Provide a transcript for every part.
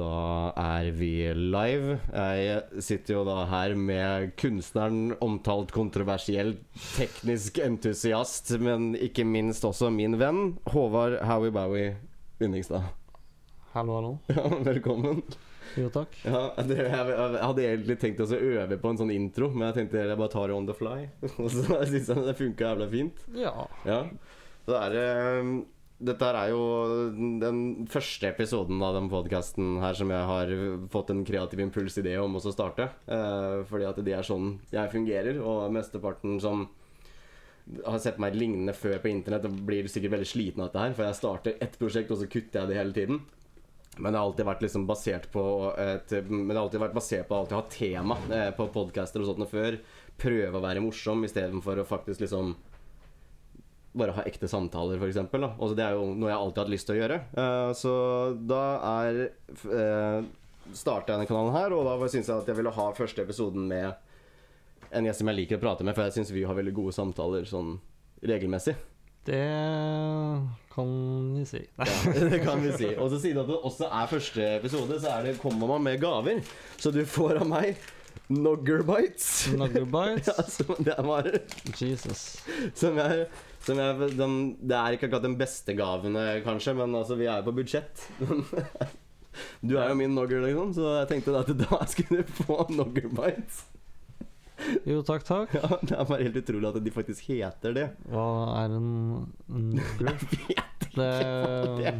Da er vi live. Jeg sitter jo da her med kunstneren, omtalt kontroversiell, teknisk entusiast, men ikke minst også min venn, Håvard Howie Bowie Unningstad. Hallo, hallo. Ja, velkommen. Jo, takk. Ja, det, jeg, jeg hadde egentlig tenkt å øve på en sånn intro, men jeg tenkte jeg bare tar det on the fly. Og så syns jeg det funka jævla fint. Ja. Ja. Så er det dette er jo den første episoden av den podkasten her som jeg har fått en kreativ impulsidé om å starte. Uh, fordi at det er sånn jeg fungerer, og mesteparten som har sett meg lignende før på internett, blir sikkert veldig sliten av dette her. For jeg starter ett prosjekt, og så kutter jeg det hele tiden. Men det har alltid vært liksom basert på et, Men det har alltid vært basert på å ha tema eh, på podcaster og sånt før. Prøve å være morsom istedenfor å faktisk liksom bare ha ekte samtaler, f.eks. Altså, det er jo noe jeg alltid har hatt lyst til å gjøre. Uh, så da er uh, starta jeg denne kanalen her, og da syns jeg at jeg ville ha første episoden med en gjest som jeg liker å prate med, for jeg syns vi har veldig gode samtaler sånn regelmessig. Det kan vi si. ja, det kan vi si. Og så siden det også er første episode, så er det, kommer man med gaver. Så du får av meg Noggerbites. Noggerbites? ja, som det var Jesus. Som jeg jeg, den, det er ikke akkurat den beste gavene, kanskje, men altså, vi er jo på budsjett. du er jo min nogger, liksom, så jeg tenkte at da skulle du få Nogger Bites. Jo, takk, takk. Ja, Det er bare helt utrolig at de faktisk heter det. Hva er en nogger? Det,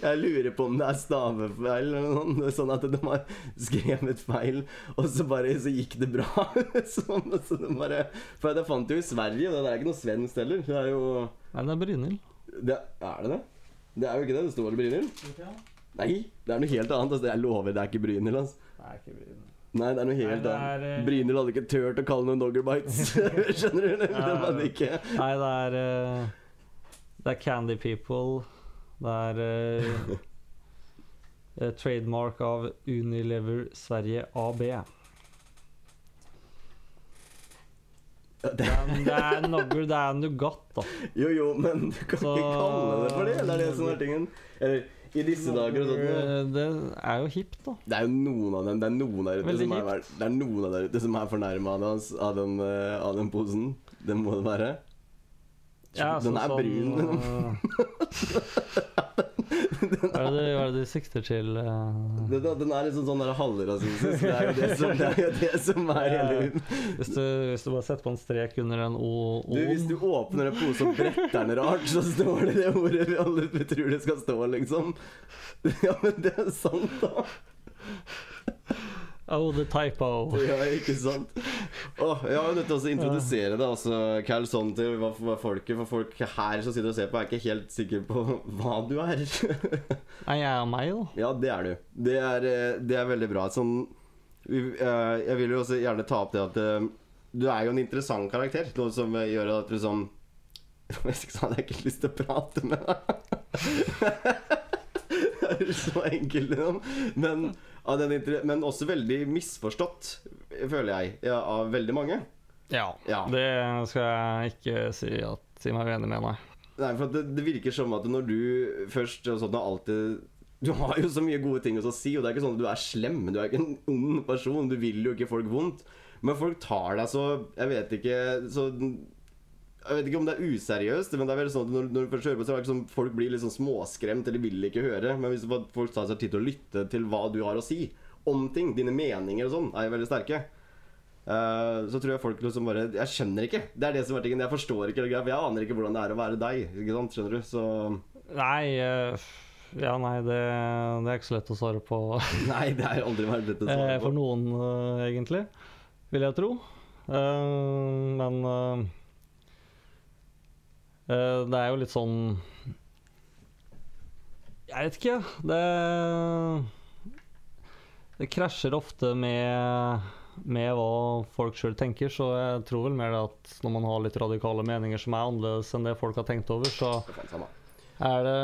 jeg lurer på om det er stavefeil eller noe. Sånn at de har skrevet feil, og så bare så gikk det bra. sånn, så de bare, for jeg fant det jo i Sverige, og det er ikke noe svensk heller. Det er jo Nei, det er Brynhild. Det, er det det? Det er jo ikke det. Det står vel Brynhild? Nei, det er noe helt annet. Altså, jeg lover, det er ikke Brynhild. Altså. Nei, ikke Brynhild. Nei, det er noe helt annet. Uh... Brynhild hadde ikke turt å kalle noen Doggerbites. Skjønner du? Det hadde ikke Nei, det er uh, det er Candy People. Det er uh, trademark av Unilever Sverige AB. Det er, det er Nogger, det er Nougat, da. Jo, jo, men du kan Så, ikke kalle det for det. Det er det som er tingen. Eller i disse dager sånt. Det er jo hipt, da. Det er jo noen av dem Det er noen der ute, som er, det er, noen av der ute som er fornærma av, av, den, eh, av den posen. Det må det være. Ja, den er sånn, brun. hva, er det, hva er det du sikter til? Uh... Den, den, er liksom sånn halvrasistisk. Det er jo det som, det er, jo det som er hele hvis, du, hvis du bare setter på en strek under en O du, Hvis du åpner en pose og bretter den rart, så står det det ordet vi alle tror det skal stå, liksom. Ja, men det er sant, da. Oh, the typo. Ja, ikke sant. Oh, jeg har jo nødt til å introdusere deg også, Carl, sånn til hva, hva folket For folk her som sitter og ser på, er ikke helt sikre på hva du er. Nei, jeg er meg, da. Ja, det er du. Det er, eh, det er veldig bra. Sånn eh, Jeg vil jo også gjerne ta opp det at eh, du er jo en interessant karakter. Noe som gjør at du sånn så hadde jeg ikke lyst til å prate med deg. det er så enkelt, liksom. Men men også veldig misforstått, føler jeg, ja, av veldig mange. Ja, ja, det skal jeg ikke si, at, si meg uenig med, nei. Nei, for det, det, virker som at når du først og sånn, alltid Du har jo så mye gode ting å si, og det er ikke sånn at du er slem. Du er ikke en ond person. Du vil jo ikke folk vondt. Men folk tar deg så Jeg vet ikke Så jeg vet ikke om det er useriøst, men det er vel sånn at når, når du først hører på, så er det liksom, folk blir sånn småskremt eller vil ikke høre. Men hvis folk tar seg tid til å lytte til hva du har å si om ting, dine meninger og sånn, er veldig sterke. Uh, så tror jeg folk liksom bare Jeg skjønner ikke. Det er det som er tingen. Jeg forstår ikke greia. Jeg aner ikke hvordan det er å være deg. Ikke sant? Skjønner du? Så Nei uh, Ja, nei, det, det, er ikke så lett å svare på. nei, det er aldri vært lett å svare eh, på. For noen, uh, egentlig. Vil jeg tro. men det er jo litt sånn Jeg vet ikke. Det Det krasjer ofte med, med hva folk sjøl tenker, så jeg tror vel mer at når man har litt radikale meninger som er annerledes enn det folk har tenkt over, så er det,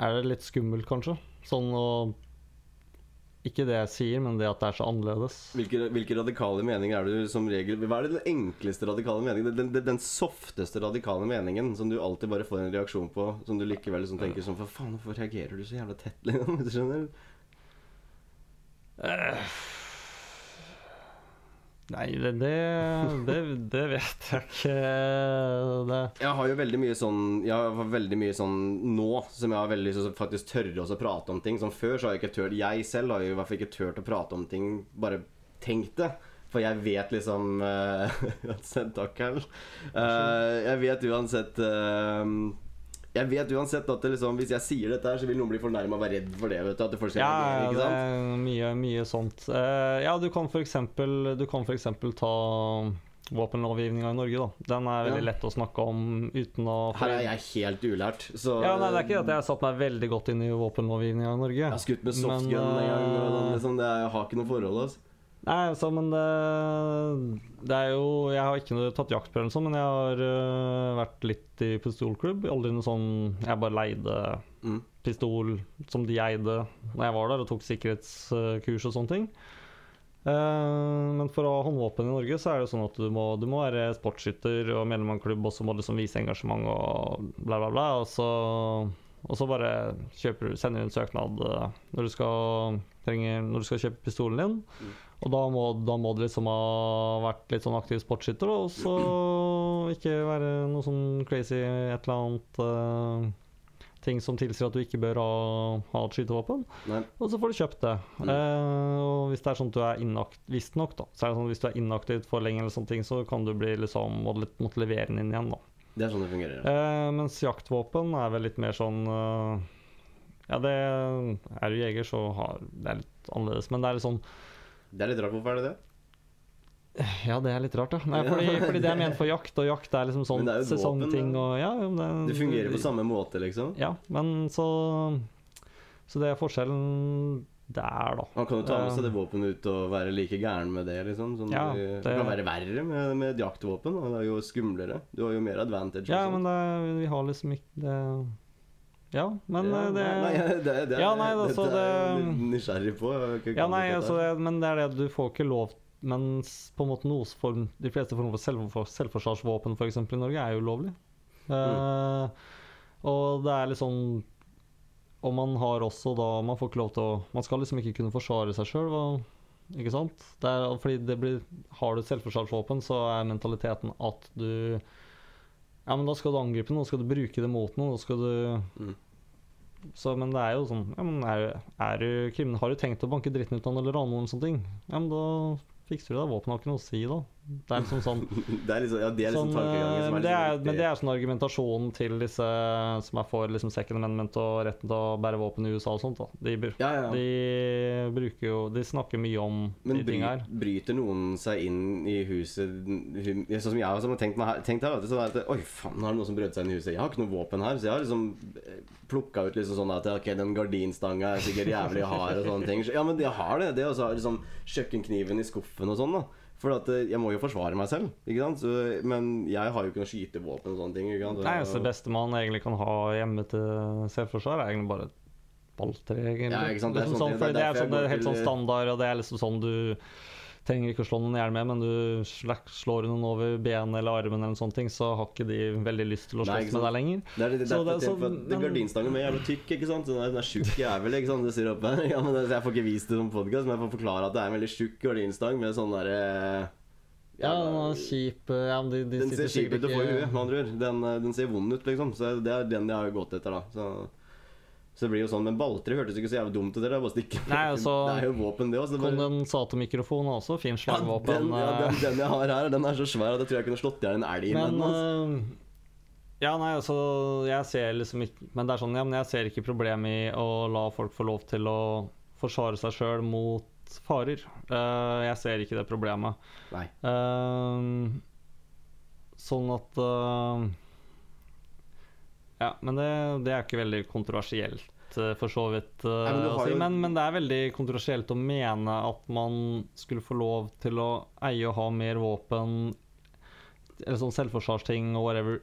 er det litt skummelt, kanskje. Sånn å ikke det jeg sier, men det at det er så annerledes. Hvilke, hvilke radikale meninger er du som regel Hva er det den enkleste radikale meningen? Den, den, den, softeste radikale meningen som du alltid bare får en reaksjon på, som du likevel liksom tenker sånn For faen, hvorfor reagerer du så jævla tett, liksom? Skjønner? Nei, det, det, det, vet jeg ikke. Det. Jeg har jo veldig mye sånn Jeg har veldig mye sånn nå som jeg har veldig lyst til faktisk tørre å prate om ting. Som før så har jeg ikke tørt Jeg selv har jo i hvert fall ikke turt å prate om ting, bare tenkt det. For jeg vet liksom uh, Uansett, takk, Carl. Uh, jeg vet uansett uh, jeg vet uansett at liksom, hvis jeg sier dette, her så vil noen bli fornærma og være redd for det. vet du, at folk skal Ja, ikke det sant? er mye, mye sånt. Uh, ja, du kan eksempel ta våpenlovgivninga i Norge, da. Den er veldig Ja. lett å snakke om uten å Her er jeg helt ulært. Så Ja, nei, Det er ikke at jeg har satt meg veldig godt inn i våpenlovgivninga i Norge. jeg har skutt med Men, softgun en gang. Og liksom, det, jeg har ikke noe forhold. Altså. Nei, altså, men det, det er jo Jeg har ikke tatt jaktprøve, sånn, men jeg har uh, vært litt i pistolklubb. Aldri noe sånn Jeg bare leide Mm. pistol som de eide når jeg var der og tok sikkerhetskurs og sånne ting. Uh, men for å ha håndvåpen i Norge så er det sånn at du må, du må være sportsskytter og medlem av en klubb, og så må du liksom vise engasjement og bla, bla, bla. Og så, og så bare kjøper, sender du en søknad eh, når du skal, trenger, når du skal kjøpe pistolen din. Mm. Og da må, da må du liksom ha vært litt sånn aktiv sportsskytter, og så ikke være noe sånn crazy et eller annet uh, ting som tilsier at du ikke bør ha, ha et skytevåpen. Nei. Og så får du kjøpt det. Mm. Uh, og hvis det er sånn at du er inaktiv, visstnok, da, så er det sånn at hvis du er inaktiv for lenge, eller sånne ting, så kan du bli liksom, må du måtte levere den inn igjen. da. Det er sånn det fungerer. Eh, mens jaktvåpen er vel litt mer sånn eh, Ja, det er du jeger, så har det er litt annerledes. Men det er litt sånn Det er litt rart. Hvorfor er det det? Ja, det er litt rart, ja. Nei, fordi, fordi det er ment for jakt, og jakt er liksom sånn det er sesongting og ja, det, Det fungerer på samme måte, liksom. Ja, men så Så det er forskjellen der, da. Man kan jo ta med seg Eh, det våpenet ut og være like gæren med det, liksom. Sånn, Ja, det, det kan være verre med, med et jaktvåpen. Og det er jo skumlere. Du har jo mer advantage. Ja, men det, vi har liksom ikke det Ja, men ja, eh, det nei, det, det, Ja, nei, det, altså, det er jeg nysgjerrig på. Ja, nei, altså, men det er det du får ikke lov Mens på en måte noe form, de fleste former for selvfor, selvforsvarsvåpen for eksempel, i Norge er jo ulovlig. Uh, og det er litt sånn Og man har også da Man får ikke lov til å Man skal liksom ikke kunne forsvare seg sjøl, ikke sant? Det er, fordi det blir Har du et selvforsvarsvåpen, så er mentaliteten at du Ja, men da skal du angripe noe, skal du bruke det mot noe, da skal du Mm. så, men det er jo sånn ja, men er, er du kriminell, Har du tenkt å banke dritten ut av noen eller rane noen sånne ting? Ja, men da fikser du det. Våpen har ikke noe å si, da. Det er liksom sånn, Det er liksom, ja, det er liksom sånn tankegangen eh, som men, er det er, liksom men det er sånn argumentasjonen til disse som er for liksom second amendment og retten til å bære våpen i USA og sånt. da. De, Ja, ja. de bruker jo De snakker mye om Men de tingene tinga her. bryter noen seg inn i huset Sånn som jeg har tenkt, her, tenkt her, vet du, sånn at Oi, faen, nå er det noen som brøt seg inn i huset. Jeg har ikke noe våpen her, så jeg har liksom plukka ut liksom sånn at Ok, den gardinstanga er sikkert jævlig hard og sånne ting. Ja, men de har det. Det, og så har liksom kjøkkenkniven i skuffen og sånn, da. For at eh, jeg må jo forsvare meg selv, ikke sant. Så, men jeg har jo ikke noe skytevåpen og sånne ting. ikke sant? Nei, eneste Det beste man egentlig kan ha hjemme til selvforsvar, er egentlig bare et balltre. Ja, ikke sant, det er Liksom sånn sånn, det er det er, sånn, det er helt sånn standard, og det er liksom sånn du trenger ikke å slå noen i hjel med, men du slår noen over benet eller armen, eller sånne ting, så har ikke de veldig lyst til å slåss med deg lenger. Det er det, det, Så det, så- men- gardinstangen min er jævlig tykk, ikke sant. Så den er, den er tjukk jævel, ikke sant. Det sier oppe. Ja, men jeg får ikke vist det som podkast, men jeg får forklare at det er en veldig tjukk gardinstang med sånn derre Ja, den er kjip eh, ja, de, de Den ser kjip ut å få i huet, med andre ord. Den, eh, den ser vond ut, liksom. Så det er den jeg har gått etter, da. Så, så det blir jo sånn. Men balltre hørtes ikke så jævlig dumt ut, det altså- Det er jo våpen, det. Det bare, Kondensatormikrofon er også fint ja, slagvåpen. den, ja, eh, den, den jeg har her, den er så svær at jeg tror jeg kunne slått i hjel en elg med den. Altså. øh, Ja, nei, altså Jeg ser liksom ikke Men det er sånn, ja, men jeg ser ikke problemet i å la folk få lov til å forsvare seg sjøl mot farer. Uh, jeg ser ikke det problemet. Nei. Uh, sånn at eh, Ja, men det, det er ikke veldig kontroversielt. eh, For så vidt. eh, Nei, men jo- men, men det er veldig kontroversielt å mene at man skulle få lov til å eie og ha mer våpen eller sånn selvforsvarsting og whatever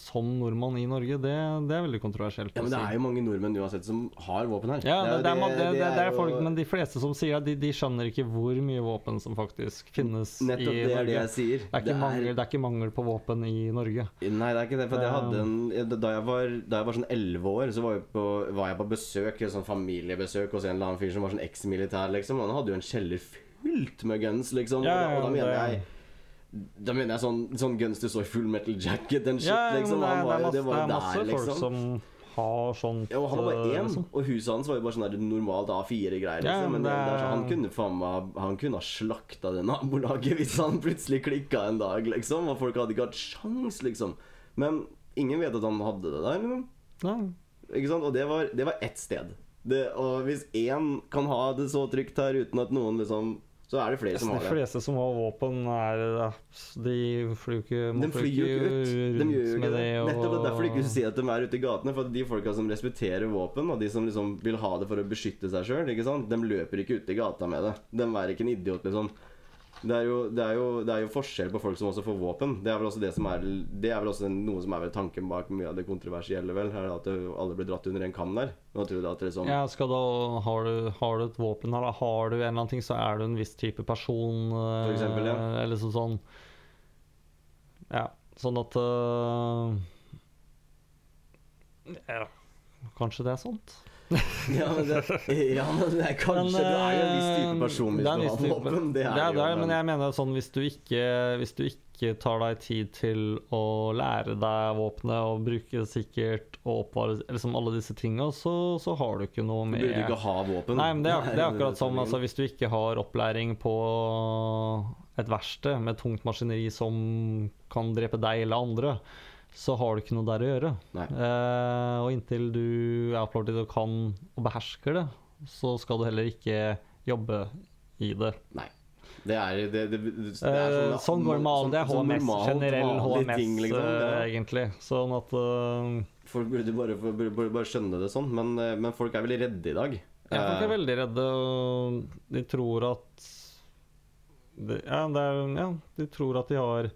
som nordmann i Norge, det, det er veldig kontroversielt. Ja, men det er jo mange nordmenn uansett som har våpen her. Ja, det, det, er, det, det, det er folk, men de fleste som sier det, de, de skjønner ikke hvor mye våpen som faktisk finnes Nettopp i det er det jeg sier. Det er, ikke mangel, det er ikke mangel på våpen i Norge. Nei, det er ikke det. For jeg hadde en, da, jeg var, da jeg var sånn elleve år, så var jeg, på, var jeg på besøk, sånn familiebesøk hos en eller annen fyr som var sånn eksmilitær, liksom. Og Han hadde jo en kjeller fylt med guns, liksom. Ja, og, da, og da ja, mener jeg Da mener jeg sånn, sånn guns to så full metal jacket den shit, Ja, men liksom. det, Han det, var masse, det var jo er der, folk liksom. som har sånt Ja, og han var eh, én, liksom. og huset hans var jo bare sånn der normalt A4-greier. Liksom. men men det, det det sånn, han kunne faen meg Han kunne ha slakta det nabolaget hvis han plutselig klikka en dag, liksom. Og folk hadde ikke hatt sjans, liksom. Men ingen vet at han hadde det der. Liksom. Ja. Ikke sant? Og det var, det var ett sted. Det, og hvis én kan ha det så trygt her uten at noen liksom Så er det flere som har det. De fleste som har våpen, er De flyr jo ikke De flyr jo ikke ut. De gjør jo ikke det. og- Nettopp det er derfor du ikke ser at de er ute i gatene. For de folka som respekterer våpen, og de som liksom vil ha det for å beskytte seg sjøl, de løper ikke ute i gata med det. De er ikke en idiot, liksom. Det er, jo, det, er jo, det er jo forskjell på folk som også får våpen. Det er vel også det som er Det er vel også noe som er tanken bak mye av det kontroversielle, vel. Er at alle blir dratt under en kam der. Liksom Ja, da, har, du, har du et våpen eller har du en eller annen ting, så er du en viss type person. eh, For eksempel, ja. Eller sånn sånn Ja, sånn at uh, Ja, kanskje det er sånt. Ja, men det, ja, men det er kanskje Du er jo en viss type person hvis du har våpen. Det er, det er, det men jeg mener sånn hvis du ikke Hvis du ikke tar deg tid til å lære deg våpenet og bruke det sikkert og oppvare liksom alle disse tinga, så, så har du ikke noe med Du burde ikke ha våpen. Nei, men det er, det er akkurat som altså, hvis du ikke har opplæring på et verksted med tungt maskineri som kan drepe deg eller andre, så har du ikke noe der å gjøre. Eh, og inntil du er opplært til det og kan og behersker det, så skal du heller ikke jobbe i det. Nei. Det er, det, det, det, det Eh, er sånn går det med alle. Det er sånn HMS, normalt, generell HMS, ting, liksom. eh, egentlig. Sånn at uh, Folk burde bare, burde, bare skjønne det sånn, men, eh, men folk er veldig redde i dag. Ja, folk er Eh, veldig redde, og de tror at ja, er, ja, de tror at de har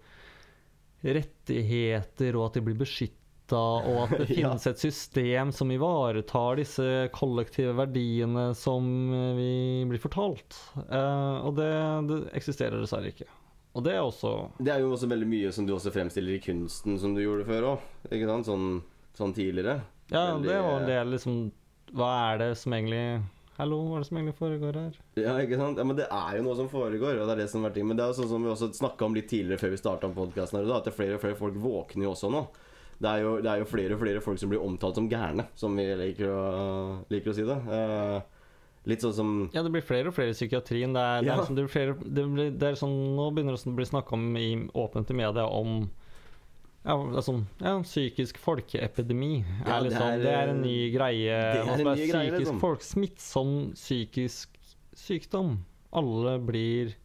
rettigheter, og at de blir beskytta, og at det Ja. finnes et system som ivaretar disse kollektive verdiene som eh, vi blir fortalt. Uh, og det, det eksisterer dessverre ikke. Og det er også Det er jo også veldig mye som du også fremstiller i kunsten, som du gjorde før òg. Ikke sant? Sånn, sånn tidligere. Ja, Veldig- det var det liksom Hva er det som egentlig Hallo, hva er det som egentlig foregår her? Ja, ikke sant? Ja, men det er jo noe som foregår, og det er det som er ting. Men det er jo sånn som vi også snakka om litt tidligere før vi starta podkasten her, at det er flere og flere folk våkner jo også nå. Det er jo, det er jo flere og flere folk som blir omtalt som gærne, som vi liker å, liker å si det. Eh, litt sånn som Ja, det blir flere og flere i psykiatrien. Det er, det Ja. er, sånn, det blir flere, det blir, det er sånn, nå begynner det å bli snakka om i, åpent i media om ja, det sånn, ja, psykisk folkeepidemi. Ja, er det liksom, er- det, er, en ny greie. det er Altså, en ny greie, liksom. folk, Smittsom psykisk sykdom. Alle blir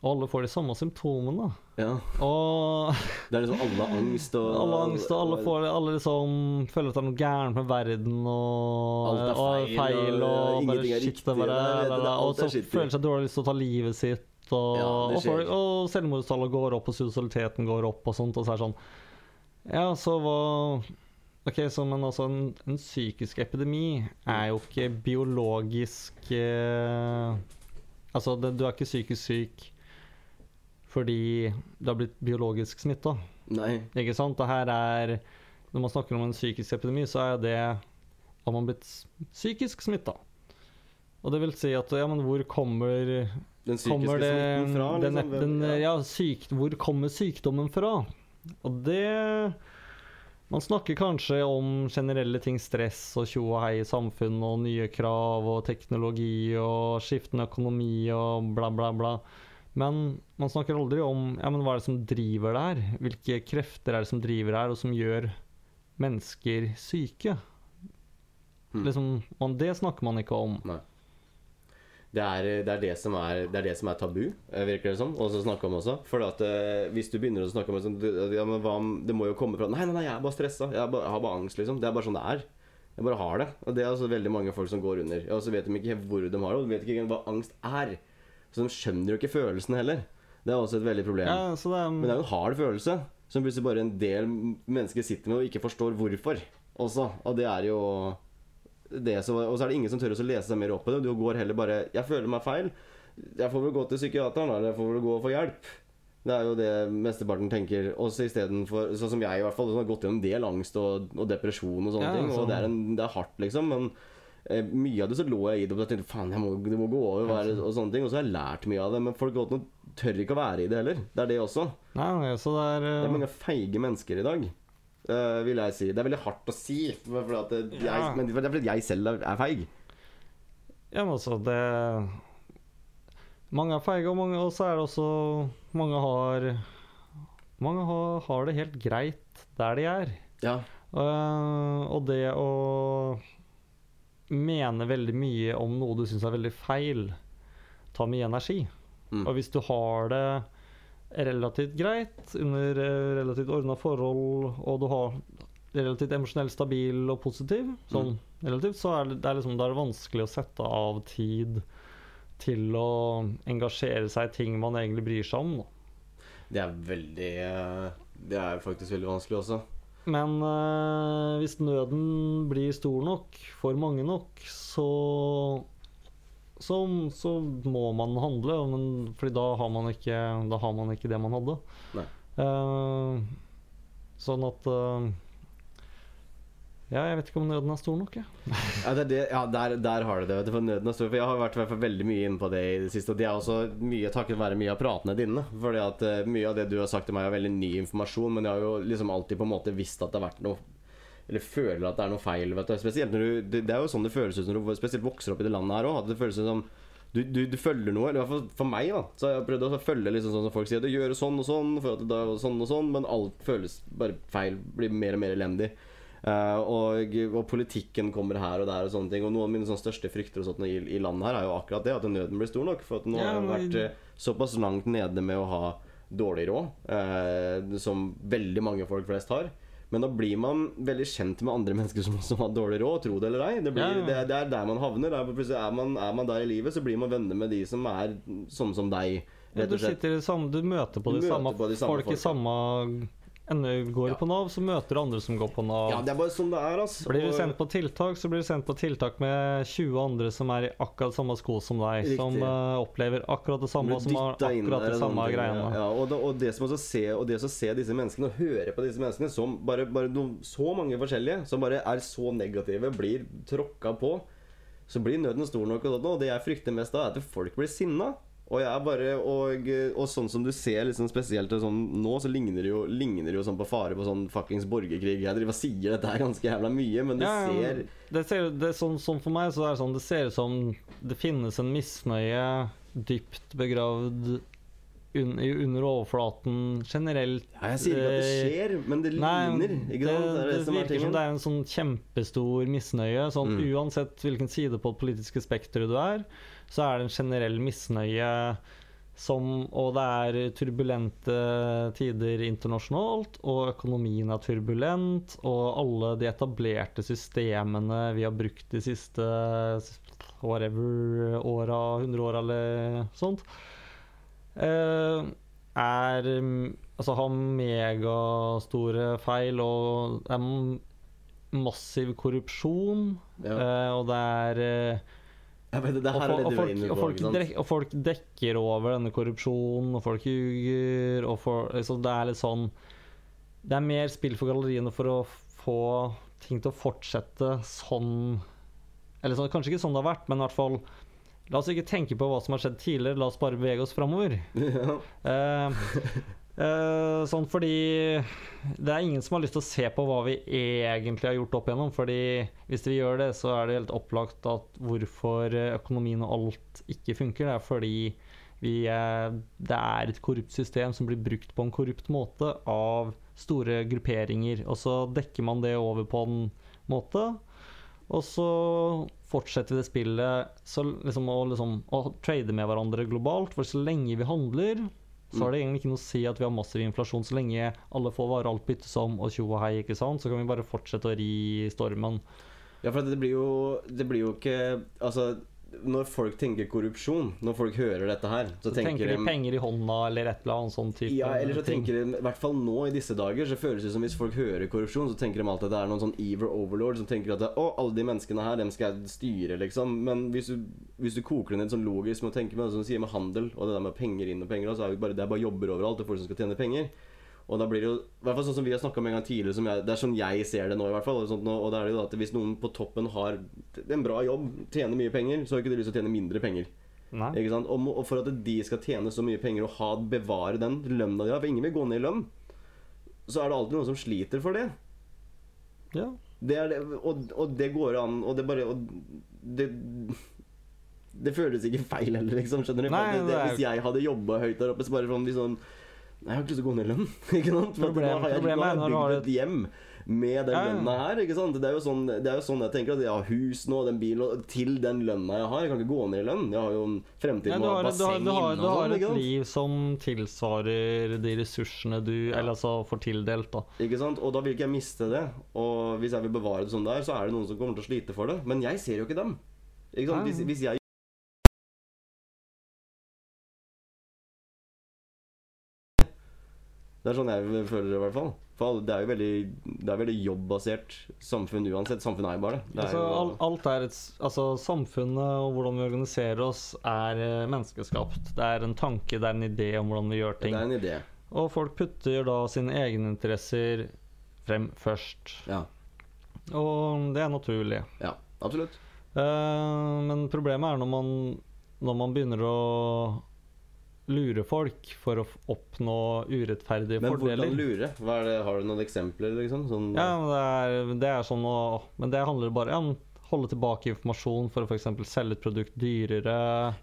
Og alle får de samme symptomene. Ja. Og Det er liksom alle har angst og alle har angst, og alle, får, alle liksom føler at det er noe gærent med verden, og Alt er og, feil, og og, bare shit, det bare, og så føler føler seg dårlig lyst til å ta livet sitt, og, Ja, og, folk, og selvmordstallet går opp, og sosialiteten går opp, og sånt, og så er det sånn Ja, så hva Ok, så men altså en, en psykisk epidemi er jo ikke biologisk eh, Altså, det, du er ikke psykisk syk fordi du har blitt biologisk smitta. Ikke sant? Det her er Når man snakker om en psykisk epidemi, så er det Har man blitt psykisk smitta. Og det vil si at Ja, men hvor kommer Den Kommer det fra, den, liksom. den, Hvem- ja, syk, Hvor kommer sykdommen fra? Og det Man snakker kanskje om generelle ting, stress og tjo og hei i samfunnet, og nye krav og teknologi og skiftende økonomi og bla, bla, bla. Men man snakker aldri om ja, men hva er det som driver det her? Hvilke krefter er det som driver det her, og som gjør mennesker syke? Hmm. Liksom, man, det snakker man ikke om. Det er, det, er det, som er, det er det som er tabu, eh, virker det som. Og så snakke om også. For at eh, hvis du begynner å snakke om sånn, ja, Det må jo komme fra Nei, nei, nei, jeg er bare stressa. Jeg, bare, jeg har bare angst, liksom. Det er bare sånn det er. Jeg bare har det. Og det er altså veldig mange folk som går under. Og så vet de ikke hvor de har det, og de vet ikke engang hva angst er. Så de skjønner jo ikke følelsene heller. Det er også et veldig problem. Ja, så det er, Men det er jo en hard følelse. Som plutselig bare en del mennesker sitter med og ikke forstår hvorfor også. Og det er jo det som, Og så er det ingen som tør å lese seg mer opp på det. Du går heller bare 'Jeg føler meg feil. Jeg får vel gå til psykiateren, eller jeg får vel gå og få hjelp'. Det er jo det mesteparten tenker. Også istedenfor Sånn som jeg, i hvert fall. Som har gått gjennom en del angst og, og depresjon og sånne Ja, ting. altså. Og det er, en, det er hardt, liksom. Men eh, mye av det så lå jeg i det og jeg tenkte faen, det må gå over. er Og sånne ting Og så har jeg lært mye av det. Men folk godt tør ikke å være i det heller. Det er det også. Nei, nei, så det er, Det er mange feige mennesker i dag. Eh, vil jeg si. Det er veldig hardt å si. for- Fordi at jeg, Ja. Men det er fordi jeg selv er, feig. Ja, men altså, det Mange er feige, og, mange, og så er det også Mange har Mange har, har det helt greit der de er. Ja. Uh, og det å mene veldig mye om noe du syns er veldig feil, tar mye energi. Mm. Og hvis du har det relativt greit, under eh, relativt ordna forhold, og du har relativt emosjonelt stabil og positiv, sånn relativt, så er det, det er liksom, det er vanskelig å sette av tid til å engasjere seg i ting man egentlig bryr seg om. Da. Det er veldig eh, Det er faktisk veldig vanskelig også. Men eh, hvis nøden blir stor nok, for mange nok, så så, så må man handle, men, fordi da har man ikke, da har man ikke det man hadde. Eh, sånn at uh, Ja, jeg vet ikke om nøden er stor nok, jeg. Ja, det det, ja der, der har du det. For nøden er stor. For jeg har vært veldig mye inne på det i det siste. Og det er også mye takket være mye av pratene dine. Fordi at uh, mye av det du har sagt til meg, er veldig ny informasjon. Men jeg har jo liksom alltid på en måte visst at det har vært noe Eller føler at det er noe feil. Vet du. Spesielt når du det, det er jo sånn det føles ut når du spesielt vokser opp i det landet her òg. Det føles som du, du, du følger noe, eller i hvert fall for meg, da. Så har jeg prøvd å følge liksom sånn som folk sier. Du gjør sånn og sånn, for at det er sånn og sånn, men alt føles bare feil. Blir mer og mer elendig. Uh, og, og politikken kommer her og der og sånne ting. Og noen av mine sånne største frykter og sånt i, i landet her er jo akkurat det, at nøden blir stor nok. For at nå Ja, har jeg vært eh, såpass langt nede med å ha dårlig råd, uh, som veldig mange folk flest har. Men da blir man veldig kjent med andre mennesker som som har dårlig råd, tro det eller ei. Det, blir, Ja, det, det er der man havner. Er, man, er man der i livet, så blir man venner med de som er sånn som deg, Ja, du, sitter du møter på de møter samme, på de samme folk i samme Går Ja. på Nav, så møter du andre som går på Nav. Ja, det er bare sånn det er, altså. Blir du sendt på tiltak, så blir du sendt på tiltak med 20 andre som er i akkurat samme sko som deg. Riktig. Som uh, opplever akkurat det samme, som har akkurat det de samme greiene. Ja, og, det, og det som også se, og det å se disse menneskene og høre på disse menneskene som bare, bare noen, så mange forskjellige, som bare er så negative, blir tråkka på, så blir nøden stor nok. Og det jeg frykter mest da, er at folk blir sinna. Og, bare, og, og sånn som du ser liksom spesielt sånn, nå, så ligner det jo, ligner det jo sånn på fare på sånn fuckings borgerkrig. Jeg driver og sier dette her ganske jævla mye, men det Ja, ser det ser, det er sånn, sånn For meg så er det sånn Det ser ut som det finnes en misnøye dypt begravd un, under overflaten generelt. ja, Jeg sier ikke at det skjer, men det Nei, ligner. det? Det det, som er virker som det er en sånn kjempestor misnøye. Sånn, Mm. Uansett hvilken side på det politiske spekteret du er, så er det en generell misnøye som Og det er turbulente tider internasjonalt, og økonomien er turbulent, og alle de etablerte systemene vi har brukt de siste whatever åra, 100 åra eller sånt, eh, er Altså har megastore feil, og det er massiv korrupsjon, Ja. eh, og det er eh, vet, og, folk, og, folk dek, og folk dekker over denne korrupsjonen, og folk ljuger, så det er litt sånn Det er mer spill for galleriene for å få ting til å fortsette sånn Eller så, kanskje ikke sånn det har vært, men i hvert fall La oss ikke tenke på hva som har skjedd tidligere, la oss bare bevege oss framover. ja. Eh, eh, sånn fordi det er ingen som har lyst til å se på hva vi egentlig har gjort opp igjennom. Fordi hvis vi gjør det, så er det helt opplagt at hvorfor økonomien og alt ikke funker. Det er fordi vi er, det er et korrupt system som blir brukt på en korrupt måte av store grupperinger. Og så dekker man det over på en måte. Og så fortsetter vi det spillet så liksom, å, liksom, å trade med hverandre globalt. For så lenge vi handler, så har det egentlig ikke noe å si at vi har massiv inflasjon. Så lenge alle får varer, alt byttes om og tjo og hei, ikke sant, så kan vi bare fortsette å ri stormen. Ja, for det blir jo Det blir jo ikke Altså, når folk tenker korrupsjon, når folk hører dette her, så Så tenker, tenker de penger i hånda eller et eller annet sånn type ja, eller så ting. tenker de, i hvert fall nå i disse dager, så føles det som hvis folk hører korrupsjon, så tenker de alltid at det er noen sånn evil overlord som tenker at å, alle de menneskene her, dem skal jeg styre, liksom. Men hvis du, hvis du koker det ned sånn logisk med å tenke med det som du sier med handel, og det der med penger inn og penger ut, så er det, bare, det er bare jobber overalt, er folk som skal tjene penger. Og da blir det jo, i hvert fall sånn som vi har snakka om en gang tidligere, som jeg, det er sånn jeg ser det nå, i hvert fall. Og, sånt, og det er det jo da at hvis noen på toppen har en bra jobb, tjener mye penger, så har ikke de lyst til å tjene mindre penger. Nei. Ikke sant? Og, og for at de skal tjene så mye penger og ha, bevare den lønna de har, for ingen vil gå ned i lønn, så er det alltid noen som sliter for det. Ja. Det er det og, og det går an, og det bare og det, det føles ikke feil heller, liksom. Skjønner du? Nei, det, det, hvis jeg hadde jobba høyt der oppe, så bare sånn, liksom, jeg har ikke lyst til å gå ned i lønn. ikke sant? For Problem- da har jeg, da har jeg bygd et hjem med den Ja, ja. lønna her. ikke sant? Det er, sånn, det er jo sånn jeg tenker at jeg har hus nå, den bilen til den lønna jeg har. Jeg kan ikke gå ned i lønn. Jeg har jo en fremtid med å ha har, du har, du har, du har sånn. et liv som tilsvarer de ressursene du Eller altså får tildelt, da. Ikke sant? Og da vil ikke jeg miste det. Og hvis jeg vil bevare det som det er, så er det noen som kommer til å slite for det. Men jeg ser jo ikke dem. Ikke sant? Hvis, hvis jeg Det er sånn jeg føler det, i hvert fall. For det er jo veldig, det er veldig jobbbasert samfunn uansett. Samfunnet er jo bare det. det er Altså, jo, alt er et Altså, samfunnet og hvordan vi organiserer oss, er eh, menneskeskapt. Det er en tanke, det er en idé om hvordan vi gjør ting. det er en idé. Og folk putter da sine egne interesser frem først. Ja. Og det er naturlig. ja. Absolutt. Eh, men problemet er når man, når man begynner å lure folk for å oppnå urettferdige Men fordeler. hvordan lure? Hva er det, har du noen eksempler, liksom? Sånn, Ja, men det er, det er sånn å Men det handler bare om holde tilbake informasjon for å f.eks. selge et produkt dyrere.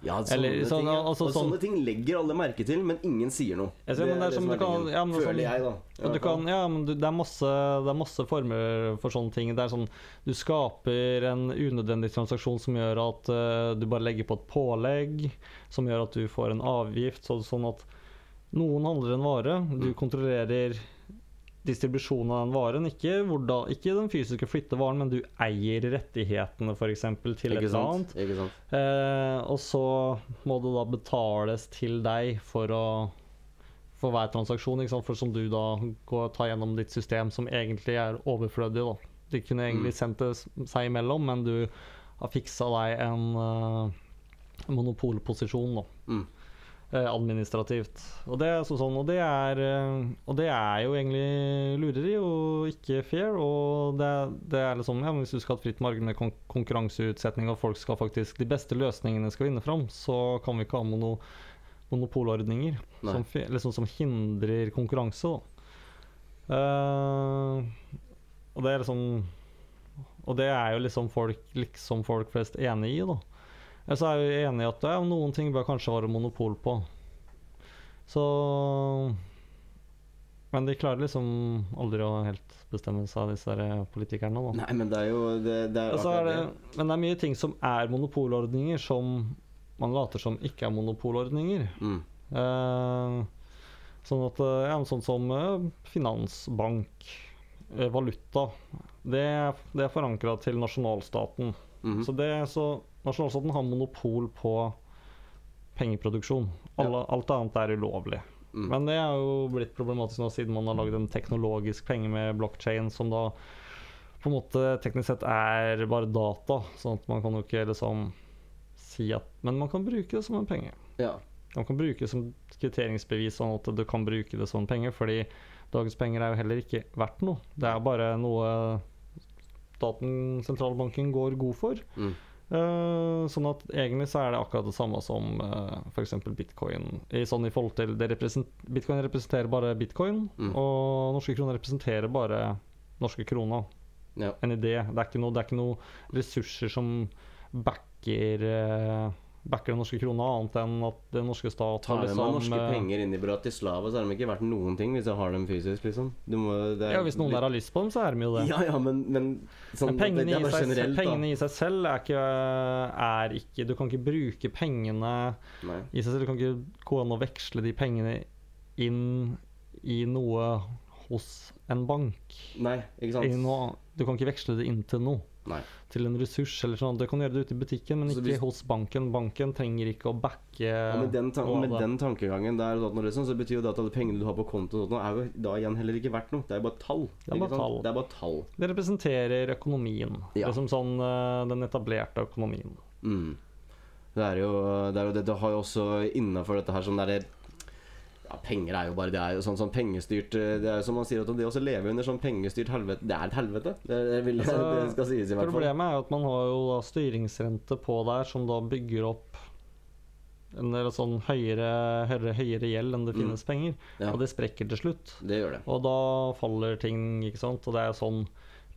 Ja, sånne, Eller sånne, ting, altså sånn- sånne ting legger alle merke til, men ingen sier noe. Ser, det, det er som som du kan- tingen. ja, men Føler sånn- jeg, da. i du kan, ja, men du, det, er masse, det er masse former for sånne ting. Det er sånn, Du skaper en unødvendig transaksjon som gjør at uh, du bare legger på et pålegg, som gjør at du får en avgift. Så, sånn at noen handler en vare, du kontrollerer distribusjonen av den varen. Ikke, hvordan, ikke den fysiske flyttevaren, men du eier rettighetene for eksempel, til et Ikke eller annet. Ikke sant? Eh, og så må det da betales til deg for å for hver transaksjon, for som du da går tar gjennom ditt system, som egentlig er overflødig. da. De kunne egentlig Mm. sendt det seg imellom, men du har fiksa deg en uh, monopolposisjon da, Mm. Eh, administrativt. Og det, så sånn, og, det er, eh, og det er jo egentlig lureri og ikke fair. Og det, det er liksom, ja, men Hvis du skal ha et fritt marked med kon konkurranseutsetning, og folk skal faktisk, de beste løsningene skal vinne fram, så kan vi ikke ha mono, monopolordninger som, liksom, som hindrer konkurranse. Eh, og det er liksom Og det er jo liksom folk, liksom folk flest enig i, da. Så er jeg enig i at ja, noen ting bør kanskje være monopol på. Så Men de klarer liksom aldri å helt bestemme seg, disse der politikerne. da. Nei, men det er jo det, det er altså, er det, men det er mye ting som er monopolordninger, som man later som ikke er monopolordninger. Mm. Eh, sånn at eh, ja, sånn som eh, finans, bank, eh, valuta. Det, det er forankra til nasjonalstaten. Mhm. Så, det, så nasjonalstaten har monopol på pengeproduksjon. Alle, Alt annet er ulovlig. Mm. Men det er jo blitt problematisk nå siden man har lagd en teknologisk penge med blockchain, som da på en måte teknisk sett er bare data. Sånn at man kan jo ikke liksom si at Men man kan bruke det som en penge. Ja. Man kan bruke det som kvitteringsbevis, sånn at du kan bruke det som en penge. Fordi dagens penger er jo heller ikke verdt noe. Det er bare noe staten, sentralbanken, går god for. Mm. Eh, sånn at egentlig så er det akkurat det samme som uh, f.eks. bitcoin. I, sånn i forhold til det represent Bitcoin representerer bare bitcoin, Mm. og norske kroner representerer bare norske kroner. ja. En idé. Det er noe, det er ikke noe ressurser som backer uh, Backer den norske krona, annet enn at den norske stat Tar har jeg med liksom norske eh, penger inn i Bratislava, så er de ikke verdt noen ting hvis jeg har dem fysisk, liksom. Du må, det Ja, hvis noen der har lyst på dem, så er de jo det. Ja, ja, men, men, sånn, Men pengene, det, det i seg, pengene i seg selv er ikke, er ikke Du kan ikke bruke pengene. Nei. i seg selv. Du kan ikke gå an og veksle de pengene inn i noe hos en bank. Nei, ikke sant? noe, du kan ikke veksle det inn til noe. Nei. til en ressurs. eller sånn. Det kan gjøre det ute i butikken, men ikke hvis- hos banken. Banken trenger ikke å backe Ja, med den, tan med den tankegangen der, sånn, liksom, så betyr jo det at alle pengene du har på konto, er jo da igjen heller ikke verdt noe. Det er bare tall. Det er bare tall. Det bare tall. Det representerer økonomien. Ja. Liksom sånn eh, den etablerte økonomien. Mm. Det er jo det, er jo det, det har jo også innafor dette her sånn derre ja, Penger er jo bare Det er jo sånn, sånn pengestyrt eh, Det er jo som man sier at det også leve under sånn pengestyrt helvete Det er et helvete. Det, det vil Altså, det skal sies, i hvert fall. Problemet er jo at man har jo da styringsrente på der, som da bygger opp en del sånn høyere, høyere, høyere gjeld enn det Mm. finnes penger. Ja. Og det sprekker til slutt. Det gjør det. Og da faller ting, ikke sant. Og det er jo sånn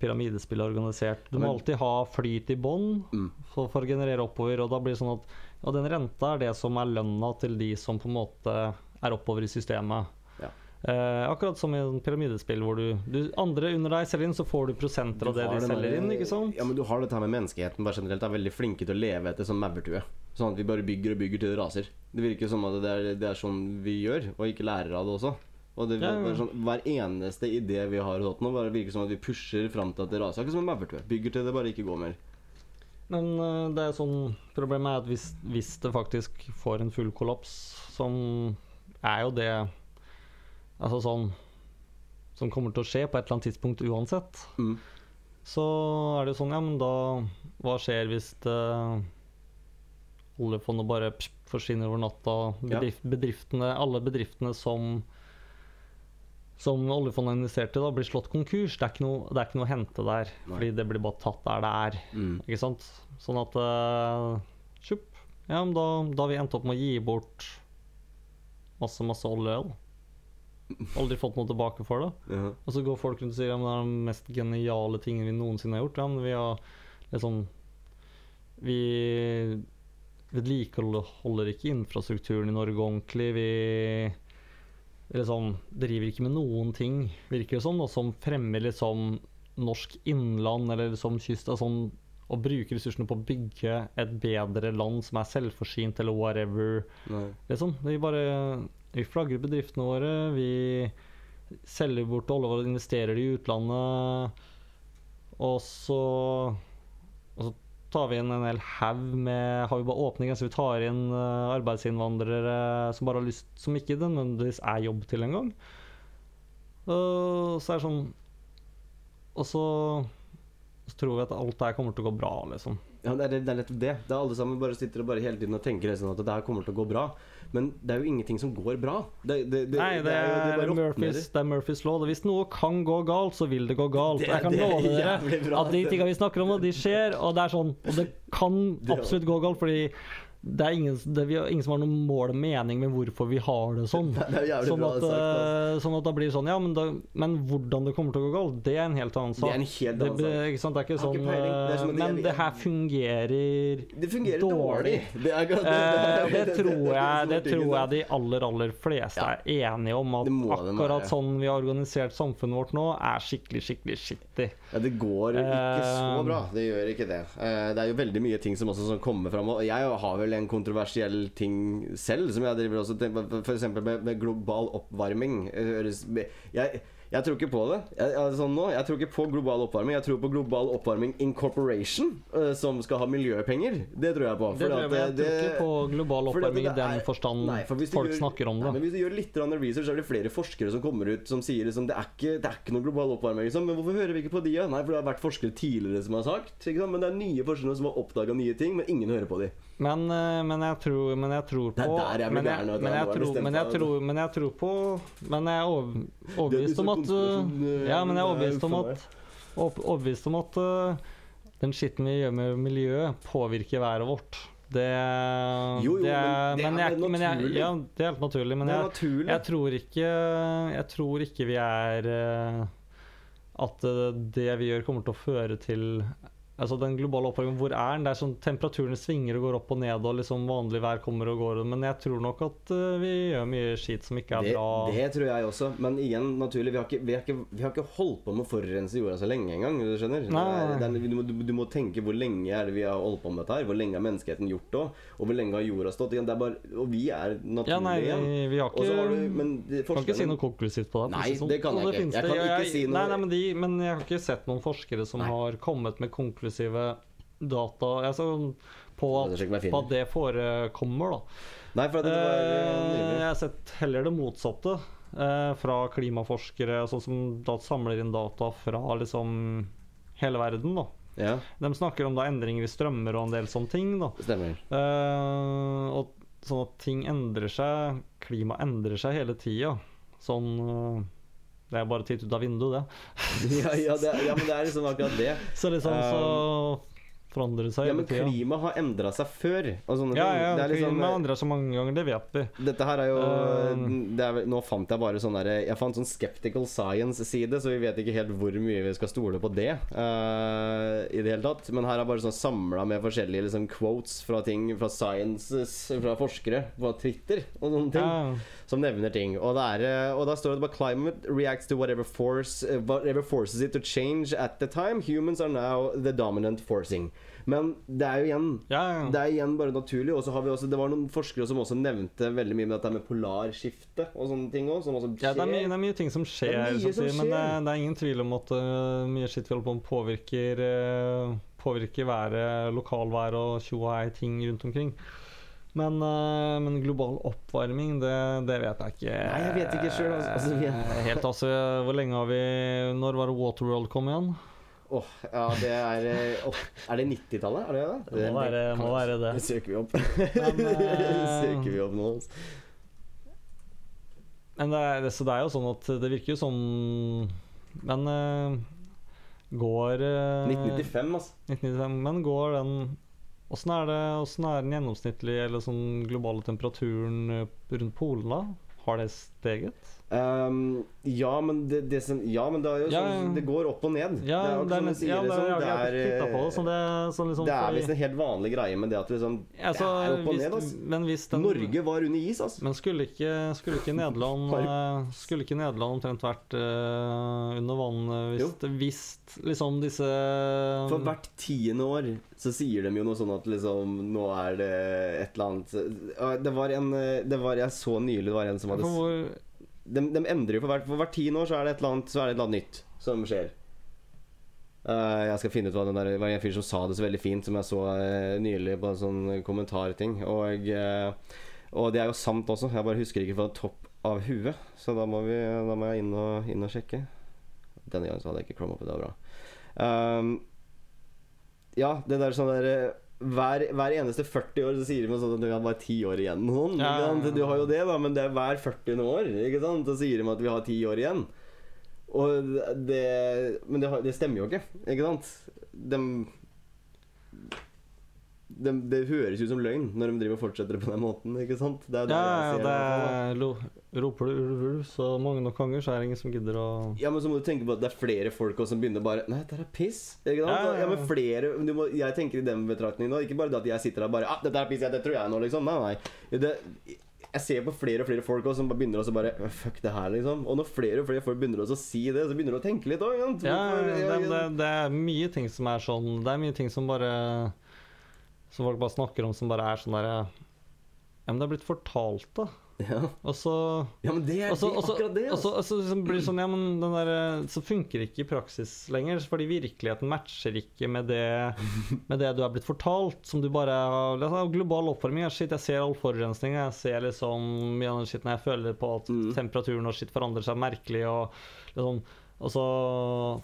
pyramidespill er organisert. Du må alltid ha flyt i bånn Mm. for, for å generere oppover, og da blir det sånn at ja, den renta er det som er lønna til de som på en måte er oppover i systemet. Ja. Eh, akkurat som i en pyramidespill hvor du, du Andre under deg selger inn, så får du prosenter av det de selger inn, ikke sant? Ja, men du har dette her med menneskeheten bare generelt er veldig flinke til å leve etter sånn maurtue. Sånn at vi bare bygger og bygger til det raser. Det virker som at det er, det er sånn vi gjør, og ikke lærer av det også. Og det, Ja, ja. sånn, Hver eneste idé vi har, hatt nå, bare virker som at vi pusher fram til at det raser. Akkurat som en maurtue. Bygger til det bare ikke går mer. Men eh, det er sånn problemet er at hvis, hvis det faktisk får en full kollaps, som er jo det Altså sånn Som kommer til å skje på et eller annet tidspunkt uansett. Mm. Så er det jo sånn, ja, men da Hva skjer hvis det oljefondet bare forsvinner over natta? Bedrift, bedriftene, alle bedriftene som som oljefondet investerte da, blir slått konkurs. Det er ikke noe, det er ikke noe å hente der. Nei. Fordi det blir bare tatt der det er. Mm. Ikke sant? Sånn at uh, Tjupp. Ja, men da, da har vi endt opp med å gi bort masse, masse olje. da. Aldri fått noe tilbake for det. Ja. Og så går folk rundt og sier ja, det er den mest geniale tingen vi noensinne har gjort. Ja, men vi har liksom Vi vedlikeholder ikke infrastrukturen i Norge ordentlig. Vi liksom driver ikke med noen ting, virker det som, sånn, som fremmer liksom norsk innland eller liksom kyst. Sånn, og bruke ressursene på å bygge et bedre land som er selvforsynt eller whatever. Liksom. Vi bare Vi flagrer bedriftene våre. Vi selger bort olje og investerer det i utlandet. Og så Og så tar vi inn en hel haug med Har vi bare åpne grenser, vi tar inn eh, arbeidsinnvandrere som bare har lyst Som ikke nødvendigvis er jobb til engang. Og så er det sånn Og så, så tror vi at alt det her kommer til å gå bra, liksom. Ja, det er, det er nettopp det. Det er alle sammen bare sitter og bare hele tiden og tenker sånn at det her kommer til å gå bra. Men det er jo ingenting som går bra. Det, det, det, Nei, det er, råtner. Murphys, det er Murphys law. Hvis noe kan gå galt, så vil det gå galt. Det- jeg kan er love dere bra. at de tingene vi snakker om, de skjer, og det er sånn. Og det kan absolutt gå galt, fordi det er ingen, det er ingen som har noen mål og mening med hvorfor vi har det sånn. Det er Sånn at, sagt. eh, sånn at det blir sånn Ja, men, da, men hvordan det kommer til å gå galt, det er en helt annen Det sak. er en helt annen sak. ikke sant? det er ikke sånn. Det er eh, Men det her fungerer Det fungerer dårlig. dårlig. Det, er, Eh, det, det- tror er jeg, det tror jeg de aller, aller fleste Ja. er enige om. At Det akkurat sånn vi har organisert samfunnet vårt nå, er skikkelig, skikkelig skittig. Ja, det går ikke så Eh, bra. Det gjør ikke det. Uh, Det er jo veldig mye ting som også som kommer fram. Og jeg har vel en kontroversiell ting selv, som jeg driver også tenker på, f.eks. Med, med global oppvarming. Eh, Jeg, jeg tror ikke på det. Jeg, altså nå, jeg tror ikke på global oppvarming. Jeg tror på Global Oppvarming Incorporation, uh, som skal ha miljøpenger. Det tror jeg på. Det tror jeg, men jeg at tror ikke på global at oppvarming i den forstand Nei, for folk gjør- snakker om Nei, men hvis du gjør litt research, så er det flere forskere som kommer ut som sier liksom, det, er ikke, det er ikke noe global oppvarming. Liksom. Men hvorfor hører vi ikke på de? Ja? Nei, for det har vært forskere tidligere som har sagt. Men det er nye forskere som har oppdaga nye ting, men ingen hører på de. Men, eh, men, jeg tror, men jeg tror på Det er der jeg blir gæren, men jeg er men jeg tror, men jeg tror på Men jeg er over, er overbevist om at eh, Ja, men jeg er overbevist om at Overbevist om at eh, den skitten vi gjør med miljøet, påvirker været vårt. Det, Jo, jo, det men det er jeg, vel men jeg, naturlig. Ja, det er helt naturlig. Men er jeg, naturlig. jeg tror ikke Jeg tror ikke vi er eh, At eh, det vi gjør, kommer til å føre til Altså Den globale oppvarmingen, hvor er den? Det er sånn Temperaturene svinger og går opp og ned, og liksom vanlig vær kommer og går. Men jeg tror nok at eh, vi gjør mye skit som ikke er det, bra. det tror jeg også. Men igjen, naturlig, vi har ikke, vi har ikke, vi har ikke holdt på med å forurense jorda så lenge engang. Du skjønner? Er, er, du, må, du, må tenke hvor lenge er det vi har holdt på med dette her. Hvor lenge har menneskeheten gjort det? Og hvor lenge har jorda stått? Det er bare, og vi er naturlige ja, nei, vi, vi har ikke har du, men de kan ikke si noe konklusivt på det. Nei, det kan jeg ikke. Jeg kan ikke si noe- Nei, nei, men, de, men jeg har ikke sett noen forskere som Nei. har kommet med konklusjoner eksklusive data altså, på, at, på at det forekommer, da. Nei, for det var eh, jeg har sett heller det motsatte. eh, fra klimaforskere sånn som da samler inn data fra liksom hele verden. da. Ja, De snakker om da endringer i strømmer og en del sånne ting. da. stemmer. Eh, og sånn at ting endrer seg. Klima endrer seg hele tida. Sånn eh, Det er bare titt ut av vinduet, det. Ja, ja, det, ja, men det er liksom akkurat det. Så liksom så forandrer det seg Ja, men klimaet har endra seg før. Og sånne Ja, ting. ja, det er liksom, klimaet endrer seg mange ganger, det vet vi. Dette her er jo Um, det er, Nå fant jeg bare sånn derre Jeg fant sånn Skeptical Science-side, så vi vet ikke helt hvor mye vi skal stole på det. uh, I det hele tatt Men her er bare sånn samla med forskjellige liksom, quotes fra ting fra sciences, fra forskere, fra Twitter og noen ting. Ja. Som nevner ting. Og, det er, eh, og da står det bare 'Climate reacts to whatever force eh, Whatever forces it to change at the time. Humans are now the dominant forcing. Men det er jo igjen Ja, ja. det er igjen bare naturlig. Og så har vi også Det var noen forskere som også nevnte veldig mye med dette med polarskifte og sånne ting òg. Ja, det er, mye, det er mye ting som skjer, Det som samtidig, men det, er- det er ingen tvil om at uh, mye skitt vi holder på med, påvirker, uh, påvirker været, lokalvær og tjo og hei ting rundt omkring. Men, uh, men global oppvarming, det, det vet jeg ikke. Nei, jeg vet ikke selv, altså. Altså, vi Eh, Helt, altså, Hvor lenge har vi Når var det Waterworld kom igjen? Åh, ja, det er oh, Er det 90-tallet? Er det det? Det må være, må være det. Det søker vi opp. Men, eh, søker vi opp nå. altså. Men det er, så det er jo sånn at det virker jo som Men går uh, 1995, altså. 1995, men går den Åssen er, er den gjennomsnittlige eller sånn globale temperaturen eh, rundt polene? Har det steget? Um, ja, men det, det som Ja, men det er jo sånn. Det går opp og ned. Ja, det er jo er, du sier, det, liksom. Det er, visst en helt vanlig greie med det at liksom altså, Det er opp og ned, altså. Men hvis den Norge var under is, altså. Men skulle ikke, skulle ikke Nederland eh, Skulle ikke Nederland omtrent vært uh, under vann eh, hvis, hvis liksom disse For hvert tiende år så sier de jo noe sånn at liksom Nå er det et eller annet Det var en Det var Jeg så nylig det var en som hadde hvor, de, de endrer jo for hvert, for hvert tiende år så er det et eller annet Så er det et eller annet nytt som skjer. Uh, jeg skal finne ut hva den der Det var en fyr som sa det så veldig fint, som jeg så uh, nylig på en sånn kommentarting. Og, uh, og det er jo sant også. Jeg bare husker ikke fra topp av huet. Så da må, vi, da må jeg inn og, inn og sjekke. Denne gangen så hadde jeg ikke Chrome oppe. Det var bra. Um, ja, det der sånn der hver, hver eneste 40 år så sier de sånn at du har bare 10 år igjen. Sånn, ja. Du har jo det, da, men det er hver 40. år. Ikke sant? Så sier de at vi har 10 år igjen. Og det Men det, det stemmer jo ikke, ikke sant? De, de, det høres ut som løgn når de driver og fortsetter på den måten, ikke sant? Det er Ja, ja, jeg ser det det. er Roper du ulv, ulv, så mange nok ganger så er det ingen som gidder å Ja, men så må du tenke på at det er flere folk også som begynner bare Nei, dette er piss. Ikke sant? Ja, ja, ja. Ja, men flere du må, Jeg tenker i den betraktningen nå. Ikke bare det at jeg sitter der bare ah, 'Dette er piss, ja, det tror jeg nå', liksom. Nei, nei. Det, jeg ser på flere og flere folk også, som begynner også bare Fuck det her, liksom. Og når flere og flere folk begynner å si det, så begynner du å tenke litt òg. Ja, det, det, det er mye ting som er sånn Det er mye ting som bare Som folk bare snakker om som bare er sånn derre Ja, men det er blitt fortalt, da. ja. Og så ja, men det er og så- det, akkurat det. Altså. og så liksom blir det sånn, ja, men den der, Så funker det ikke i praksis lenger, fordi virkeligheten matcher ikke med det, med det du er blitt fortalt. Som du bare altså, Global oppvarming er shit. Jeg ser all forurensninga. Jeg ser liksom mye. Jeg føler på at Mm. temperaturen og shit forandrer seg merkelig. og liksom og så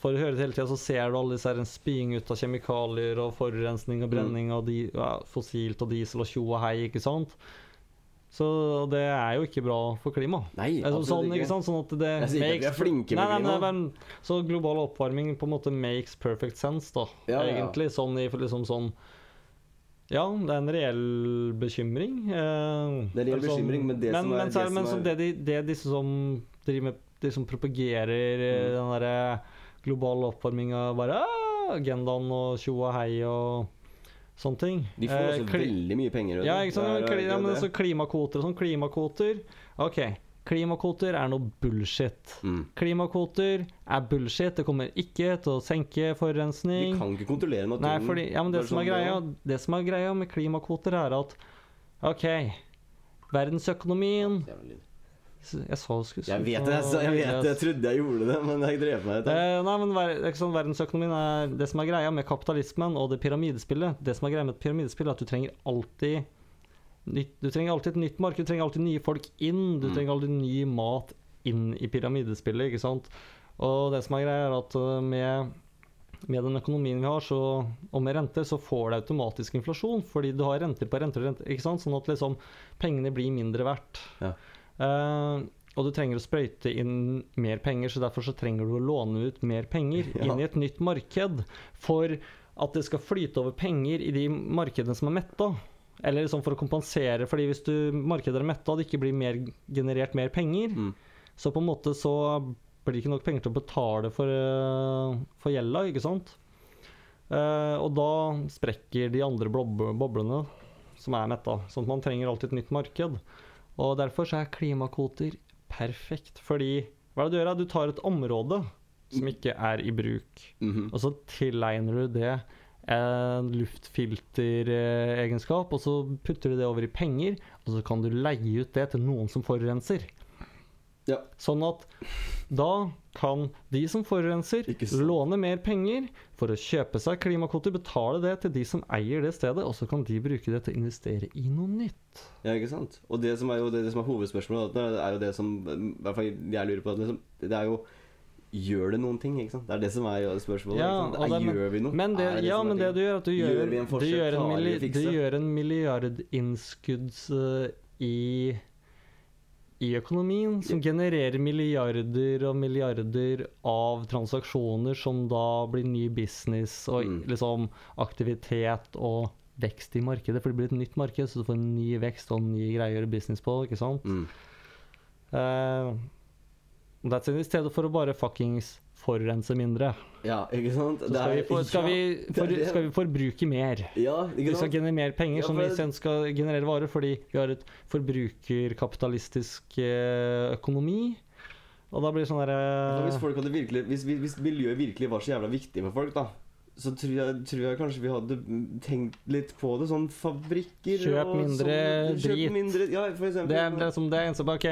For å høre det hele tida, så ser du alle disse her spying ut av kjemikalier og forurensning og brenning og di, ja, fossilt og diesel og tjo og hei, ikke sant? Så det er jo ikke bra for klimaet. Nei, Altså, absolutt sånn, ikke. ikke sant? Sånn at det Jeg sier ikke vi er flinke med nei, nei, nei, men, Så global oppvarming på en måte makes perfect sense, da. Ja, ja. Egentlig. Sånn i liksom sånn Ja, det er en reell bekymring. eh, Det er en reell sånn- bekymring, men det men, som er- men, det men som er- det, de, det disse som driver med De som propagerer Mm. den derre globale oppvarminga, bare agendaen og tjo og hei og sånne ting. De får også eh, veldig mye penger. ja, ikke sant? Er- ja, men så klimakvoter og sånn. Klimakvoter OK. Klimakvoter er noe bullshit. Mm. Klimakvoter er bullshit. Det kommer ikke til å senke Vi forurensning. kan ikke kontrollere naturen. Nei, fordi, ja, men det som, er sånn greia, det som er greia med klimakvoter, er at OK, verdensøkonomien. Jeg sa du skulle Jeg vet det, jeg, jeg vet. Jeg trodde jeg gjorde det, men jeg drev meg ut. Eh, nei, men det er ikke sånn Verdensøkonomien er det som er greia med kapitalismen og det pyramidespillet. Det som er greia med et pyramidespillet, er at du trenger alltid nytt, Du trenger alltid et nytt marked, du trenger alltid nye folk inn. Du Mm. trenger alltid ny mat inn i pyramidespillet, ikke sant. Og det som er greia, er at eh, med med den økonomien vi har, så, og med renter, så får du automatisk inflasjon. Fordi du har renter på renter og renter. ikke sant? Sånn at liksom pengene blir mindre verdt. Ja. Eh, og du trenger å sprøyte inn mer penger, så derfor så trenger du å låne ut mer penger Ja. inn i et nytt marked. For at det skal flyte over penger i de markedene som er metta. Eller liksom for å kompensere, fordi hvis du markedet er metta og det ikke blir mer, generert mer penger, Mm. så på en måte så blir det ikke nok penger til å betale for, uh, for gjelda, ikke sant? Uh, og da sprekker de andre blob boblene som er metta. Sånn at man trenger alltid et nytt marked. Og derfor så er klimakvoter perfekt. Fordi hva er det du gjør? da? Du tar et område som ikke er i bruk, Mhm. og så tilegner du det en luftfilteregenskap, og så putter du det over i penger, og så kan du leie ut det til noen som forurenser. Ja. Sånn at da kan de som forurenser, låne mer penger for å kjøpe seg klimakvoter, betale det til de som eier det stedet, og så kan de bruke det til å investere i noe nytt. Ja, ikke sant? Og det som er jo det, det som er hovedspørsmålet, er jo det som i hvert fall jeg lurer på liksom, Det er jo Gjør det noen ting? ikke sant? Det er det som er spørsmålet. Ja, og det- er, gjør vi noe? Men det, det ja, er men det du gjør, er at du gjør, Gjør du gjør en, milli, du gjør en milliardinnskudd i i økonomien, som genererer milliarder og milliarder av transaksjoner som da blir ny business og Mm. liksom aktivitet og vekst i markedet. For det blir et nytt marked, så du får en ny vekst og en ny greie å gjøre business på. ikke sant? Mm. Uh, that's it, I stedet for å bare fuckings forurense mindre. Ja, ikke sant? Så skal, vi, for, skal, vi, for, skal vi forbruke mer. Ja, Vi skal generere mer penger, Ja, som vi sen skal generere varer, fordi vi har et forbrukerkapitalistisk eh, økonomi. Og da blir det sånn der derre Hvis, folk hadde virkelig, hvis, hvis hvis miljøet virkelig var så jævla viktig for folk, da så tror jeg, tror jeg kanskje vi hadde tenkt litt på det. Sånn fabrikker Kjøp og mindre sånn, kjøp drit. Mindre, ja, for eksempel. Det er liksom det eneste OK,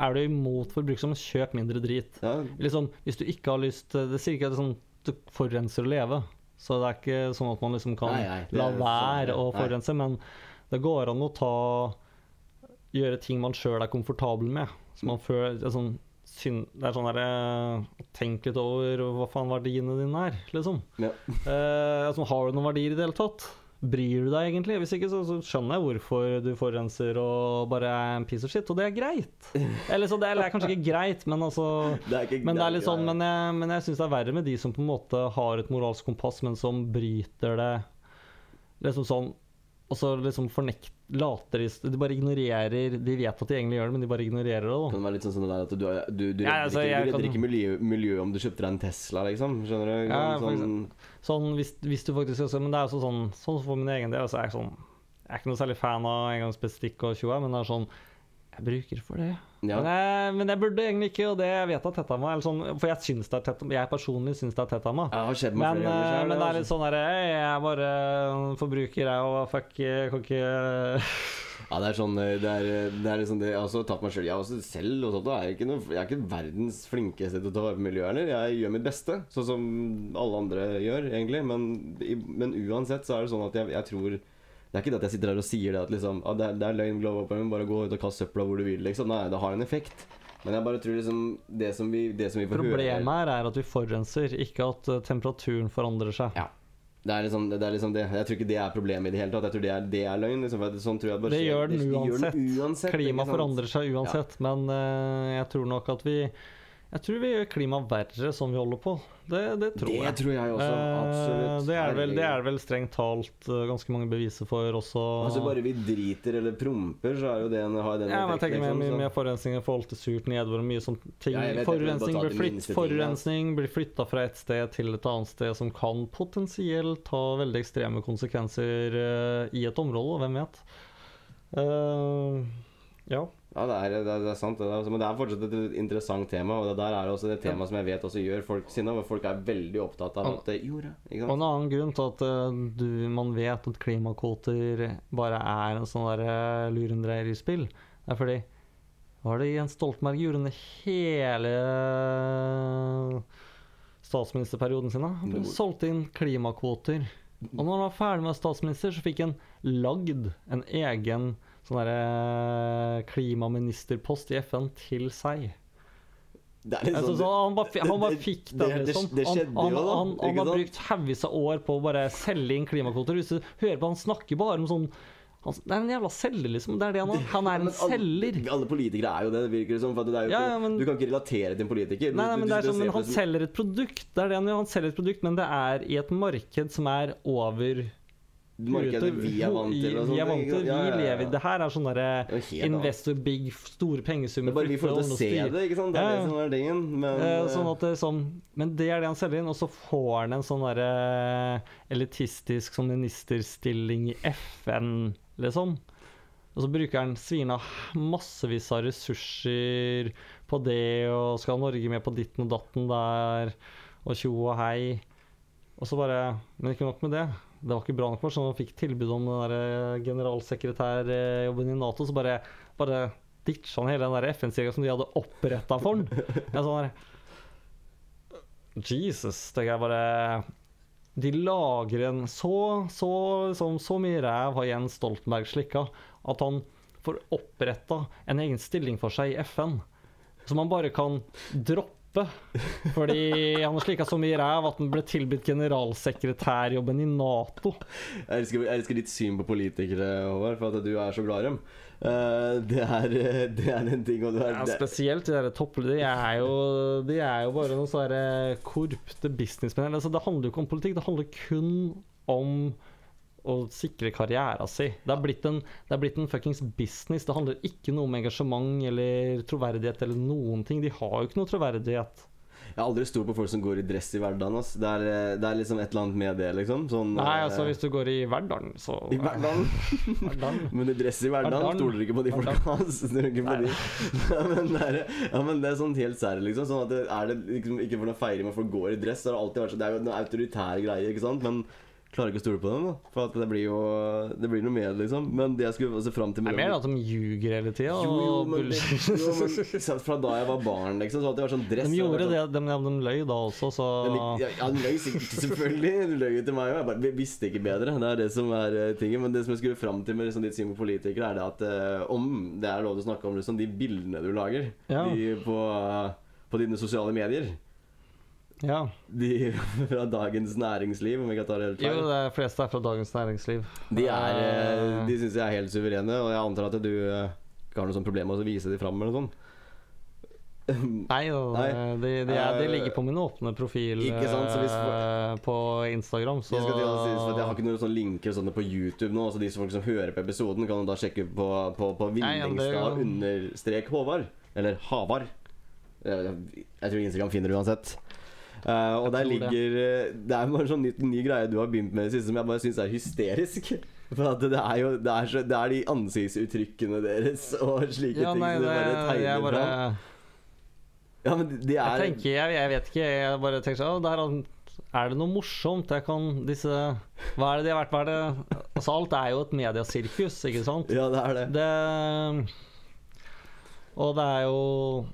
er du imot forbruk, kjøp mindre drit. ja, Liksom, hvis du ikke har lyst Det sier ikke at det sånn du forurenser å leve. Så det er ikke sånn at man liksom kan Nei, nei, la er sånn, være å forurense, men det går an å ta Gjøre ting man sjøl er komfortabel med. Så man føler er sånn syn, Det er sånn derre Tenk litt over hva faen verdiene dine er, liksom. ja. Eh, altså, har du noen verdier i det hele tatt? Bryr du deg egentlig? Hvis ikke, så, så skjønner jeg hvorfor du forurenser og bare er en piece of shit, og det er greit. Eller, så det, er, det kanskje ikke greit, men altså Det er ikke men det er litt sånn, men jeg, men jeg syns det er verre med de som på en måte har et moralsk kompass, men som bryter det liksom sånn Og så liksom fornekt, later de bare ignorerer De vet at de egentlig gjør det, men de bare ignorerer det. Det kan være litt sånn, sånn det at du, du, du redder, Ja, altså, ikke, du redder kan- ikke miljø, miljøet om du kjøpte deg en Tesla, liksom. Skjønner du? Ja, sånn. Sånn hvis, hvis du faktisk også, Men det er jo sånn Sånn for min egen del, så er jeg sånn Jeg er ikke noe særlig fan av engangsbestikk og tjoa, men det er sånn Jeg bruker for det. Ja. Men, jeg, men jeg burde egentlig ikke, og det jeg vet tett av meg. Eller sånn, for jeg syns det er tett Jeg personlig syns det er tett av meg. Men, eh, selv, men det er litt sånn derre «Hei, Jeg er bare forbruker, jeg, og fuck jeg kan ikke Ja, det er sånn Det er, det er liksom det Jeg har også tatt meg sjøl. Jeg er også selv og sånt, og er ikke noe, Jeg er ikke verdens flinkeste til å ta vare på miljøet heller. Jeg gjør mitt beste, sånn som alle andre gjør, egentlig. Men, men uansett så er det sånn at jeg, jeg tror Det er ikke det at jeg sitter her og sier det at liksom ah, det, er, det er løgn, glow up, bare gå ut og kast søpla hvor du vil, liksom. Nei, det har en effekt. Men jeg bare tror liksom Det som vi, det som vi får høre Problemet er at vi forurenser, ikke at eh, temperaturen forandrer seg. Ja. Det er, liksom, det er liksom det. Jeg tror ikke det er problemet i det hele tatt. Jeg tror det er, det er løgn. Liksom, sånn tror jeg bare Det gjør den uansett. uansett Klima forandrer seg uansett, men uh, jeg tror nok at vi Jeg tror vi gjør klimaet verre som vi holder på. Det, det tror Det jeg. tror jeg også. Eh, Absolutt. det, er vel, det er vel strengt talt eh, ganske mange beviser for også. Altså Bare vi driter eller promper, så er jo det en, har den ja, men jeg tenker effekten, med, liksom, så- forurensning i forhold til surt nedbør og mye sånn ting. Ja, vet forurensning blir, flytt, forurensning blir flytta fra et sted til et annet sted, som kan potensielt ha veldig ekstreme konsekvenser uh, i et område, hvem vet. Uh, ja. Ja, det er, det er, det er sant. Det er, men det er fortsatt et interessant tema, og det der er også det tema som jeg vet også gjør folk sinna. Men folk er veldig opptatt av at det gjorde Ikke Og en annen grunn til at eh, du, man vet at klimakvoter bare er en sånn der uh, lurendreierspill, er fordi Hva var det Jens Stoltenberg gjorde under hele statsministerperioden sin? Han solgte inn klimakvoter. Og når han var ferdig med statsminister, så fikk han lagd en egen sånn derre klimaministerpost i FN til seg. Det Altså, sånn- han, bare, han bare fikk det- den, det- liksom. det Han, skjedde han, jo da, han, han ikke har brukt haugvis av år på å bare selge inn klimakvoter. Hvis du hører på, han snakker bare om sånn han, Det er en jævla selger, liksom. Det er det han er. Han er en selger. alle-. Alle politikere er jo det, det virker det som. For det jo Ja, ja, men- du kan ikke relatere til en politiker. Nei, nei, men du det er sånn, men Han selger et produkt, det er det han gjør. Han selger et produkt, men det er i et marked som er over markedet vi er vant til. Vi er vant til, vi lever Det her er sånn derre er investor big, store Det pengesummer er bare vi får lov til å se det, ikke sant? Det er Ja, det som er tingen. Men Eh, eh, sånn at det sånn, men det er det han selger inn, og så får han en sånn derre elitistisk sånn ministerstilling i FN, liksom. Og så bruker han svina massevis av ressurser på det, og skal ha Norge med på ditten og datten der, og tjo og hei. Og så bare Men ikke nok med det. Det var ikke bra nok for så han fikk tilbud om den generalsekretærjobben i Nato, så bare, bare ditcha han hele den FN-serien som de hadde oppretta for han. Jeg sånn Jesus, tenker jeg bare De lager en så, så, liksom, så mye ræv har Jens Stoltenberg slikka at han får oppretta en egen stilling for seg i FN som han bare kan droppe. Fordi han har slikka så mye ræv at han ble tilbudt generalsekretærjobben i Nato. jeg, elsker, jeg elsker ditt syn på politikere, Håvard, for at du er så glad i dem. Uh, det, er, det er en ting, og du er Ja, spesielt de der topp... De er jo, de er jo bare noen sånne korrupte businessmenn. Altså, det handler jo ikke om politikk, det handler kun om å sikre karrieren si. Det er blitt en, det er blitt en fuckings business. Det handler ikke noe om engasjement eller troverdighet eller noen ting. De har jo ikke noe troverdighet. Jeg har aldri stolt på folk som går i dress i hverdagen. Altså. Det er, eh, det er liksom et eller annet med det, liksom. Sånn, Nei, eh, altså hvis du går i hverdagen, så I hverdagen. Men i dress i hverdagen stoler du ikke på de folka. men det er, ja, men det er sånn helt særlig, liksom. Sånn at det, er det liksom ikke for noe feiring men folk går i dress. Det, har alltid vært så, det er jo en autoritær greie, ikke sant. Men klarer ikke å stole på dem, da. For det blir jo Det blir noe med det, liksom. Men det jeg skulle se fram til med Det er mer at de ljuger hele tida. jo, jo, men, jo, men fra da jeg var barn, liksom, så at det var sånn dress. De gjorde sånn, det, men de, de, de løy da også, så ja, de løy sikkert, selvfølgelig. De løy til meg òg. Jeg bare visste ikke bedre. Det er det som er uh, tingen. Men det som jeg skulle fram til med liksom, ditt syn på politikere, er det at uh, om det er lov til å snakke om liksom, de bildene du lager Ja. de på, på dine sosiale medier Ja. De fra Dagens Næringsliv, om vi kan ta det helt Jo, de fleste er fra Dagens Næringsliv. De, er, eh, Eh, de syns jeg er helt suverene, og jeg antar at du eh, ikke har noe sånt problem med å vise de fram eller noe sånt. Nei, jo, Nei. De, de, er, de ligger på min åpne profil hvis eh, på Instagram, så Jeg, skal til å si, at jeg har ikke noen sånne linker sånne på YouTube nå. Så de folk som hører på episoden, kan da sjekke på, på, på det- understrek Håvard. Eller Havard. Jeg, jeg, jeg tror Instagram finner det uansett. Eh, og der ligger det. eh, Det er bare en sånn ny, ny greie du har begynt med i det siste som jeg bare syns er hysterisk. For det er jo Det er, så, det er de ansiktsuttrykkene deres og slike Ja, ting nei, som du bare tegner bare. Ja, men de- er Jeg er tenker, jeg, jeg vet ikke, jeg bare tenker sånn der er- Er det noe morsomt? Jeg kan disse Hva er det de har vært? Hva er det Altså, alt er jo et mediasirkus, ikke sant? Ja, det er det. Det Og det er jo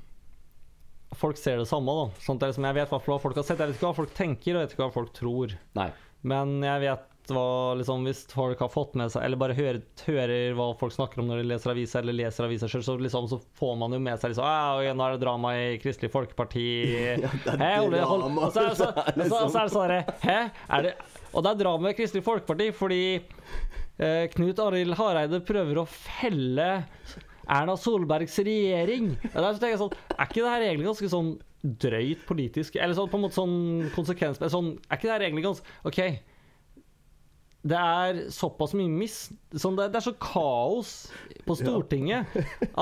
Folk ser det samme, da. Sånn at jeg vet hva folk har sett. Jeg vet ikke hva folk tenker, og jeg vet ikke hva folk tror. Nei. Men jeg vet hva liksom, Hvis folk har fått med seg Eller bare hører, hører hva folk snakker om når de leser aviser, eller leser aviser selv, så, liksom, så får man jo med seg liksom «Ah, Nå er det drama i Kristelig Folkeparti. Ja, det er drama, og så er det så- så det og så- sånn. er det sånn derre Hæ? Er det Og det er drama i Kristelig Folkeparti fordi eh, Knut Arild Hareide prøver å felle Erna Solbergs regjering. Og der tenker jeg sånn Er ikke det her egentlig ganske sånn drøyt politisk Eller sånn på en måte sånn konsekvens sånn, Er ikke det her egentlig ganske OK. Det er såpass mye mis... Sånn det, det er så kaos på Stortinget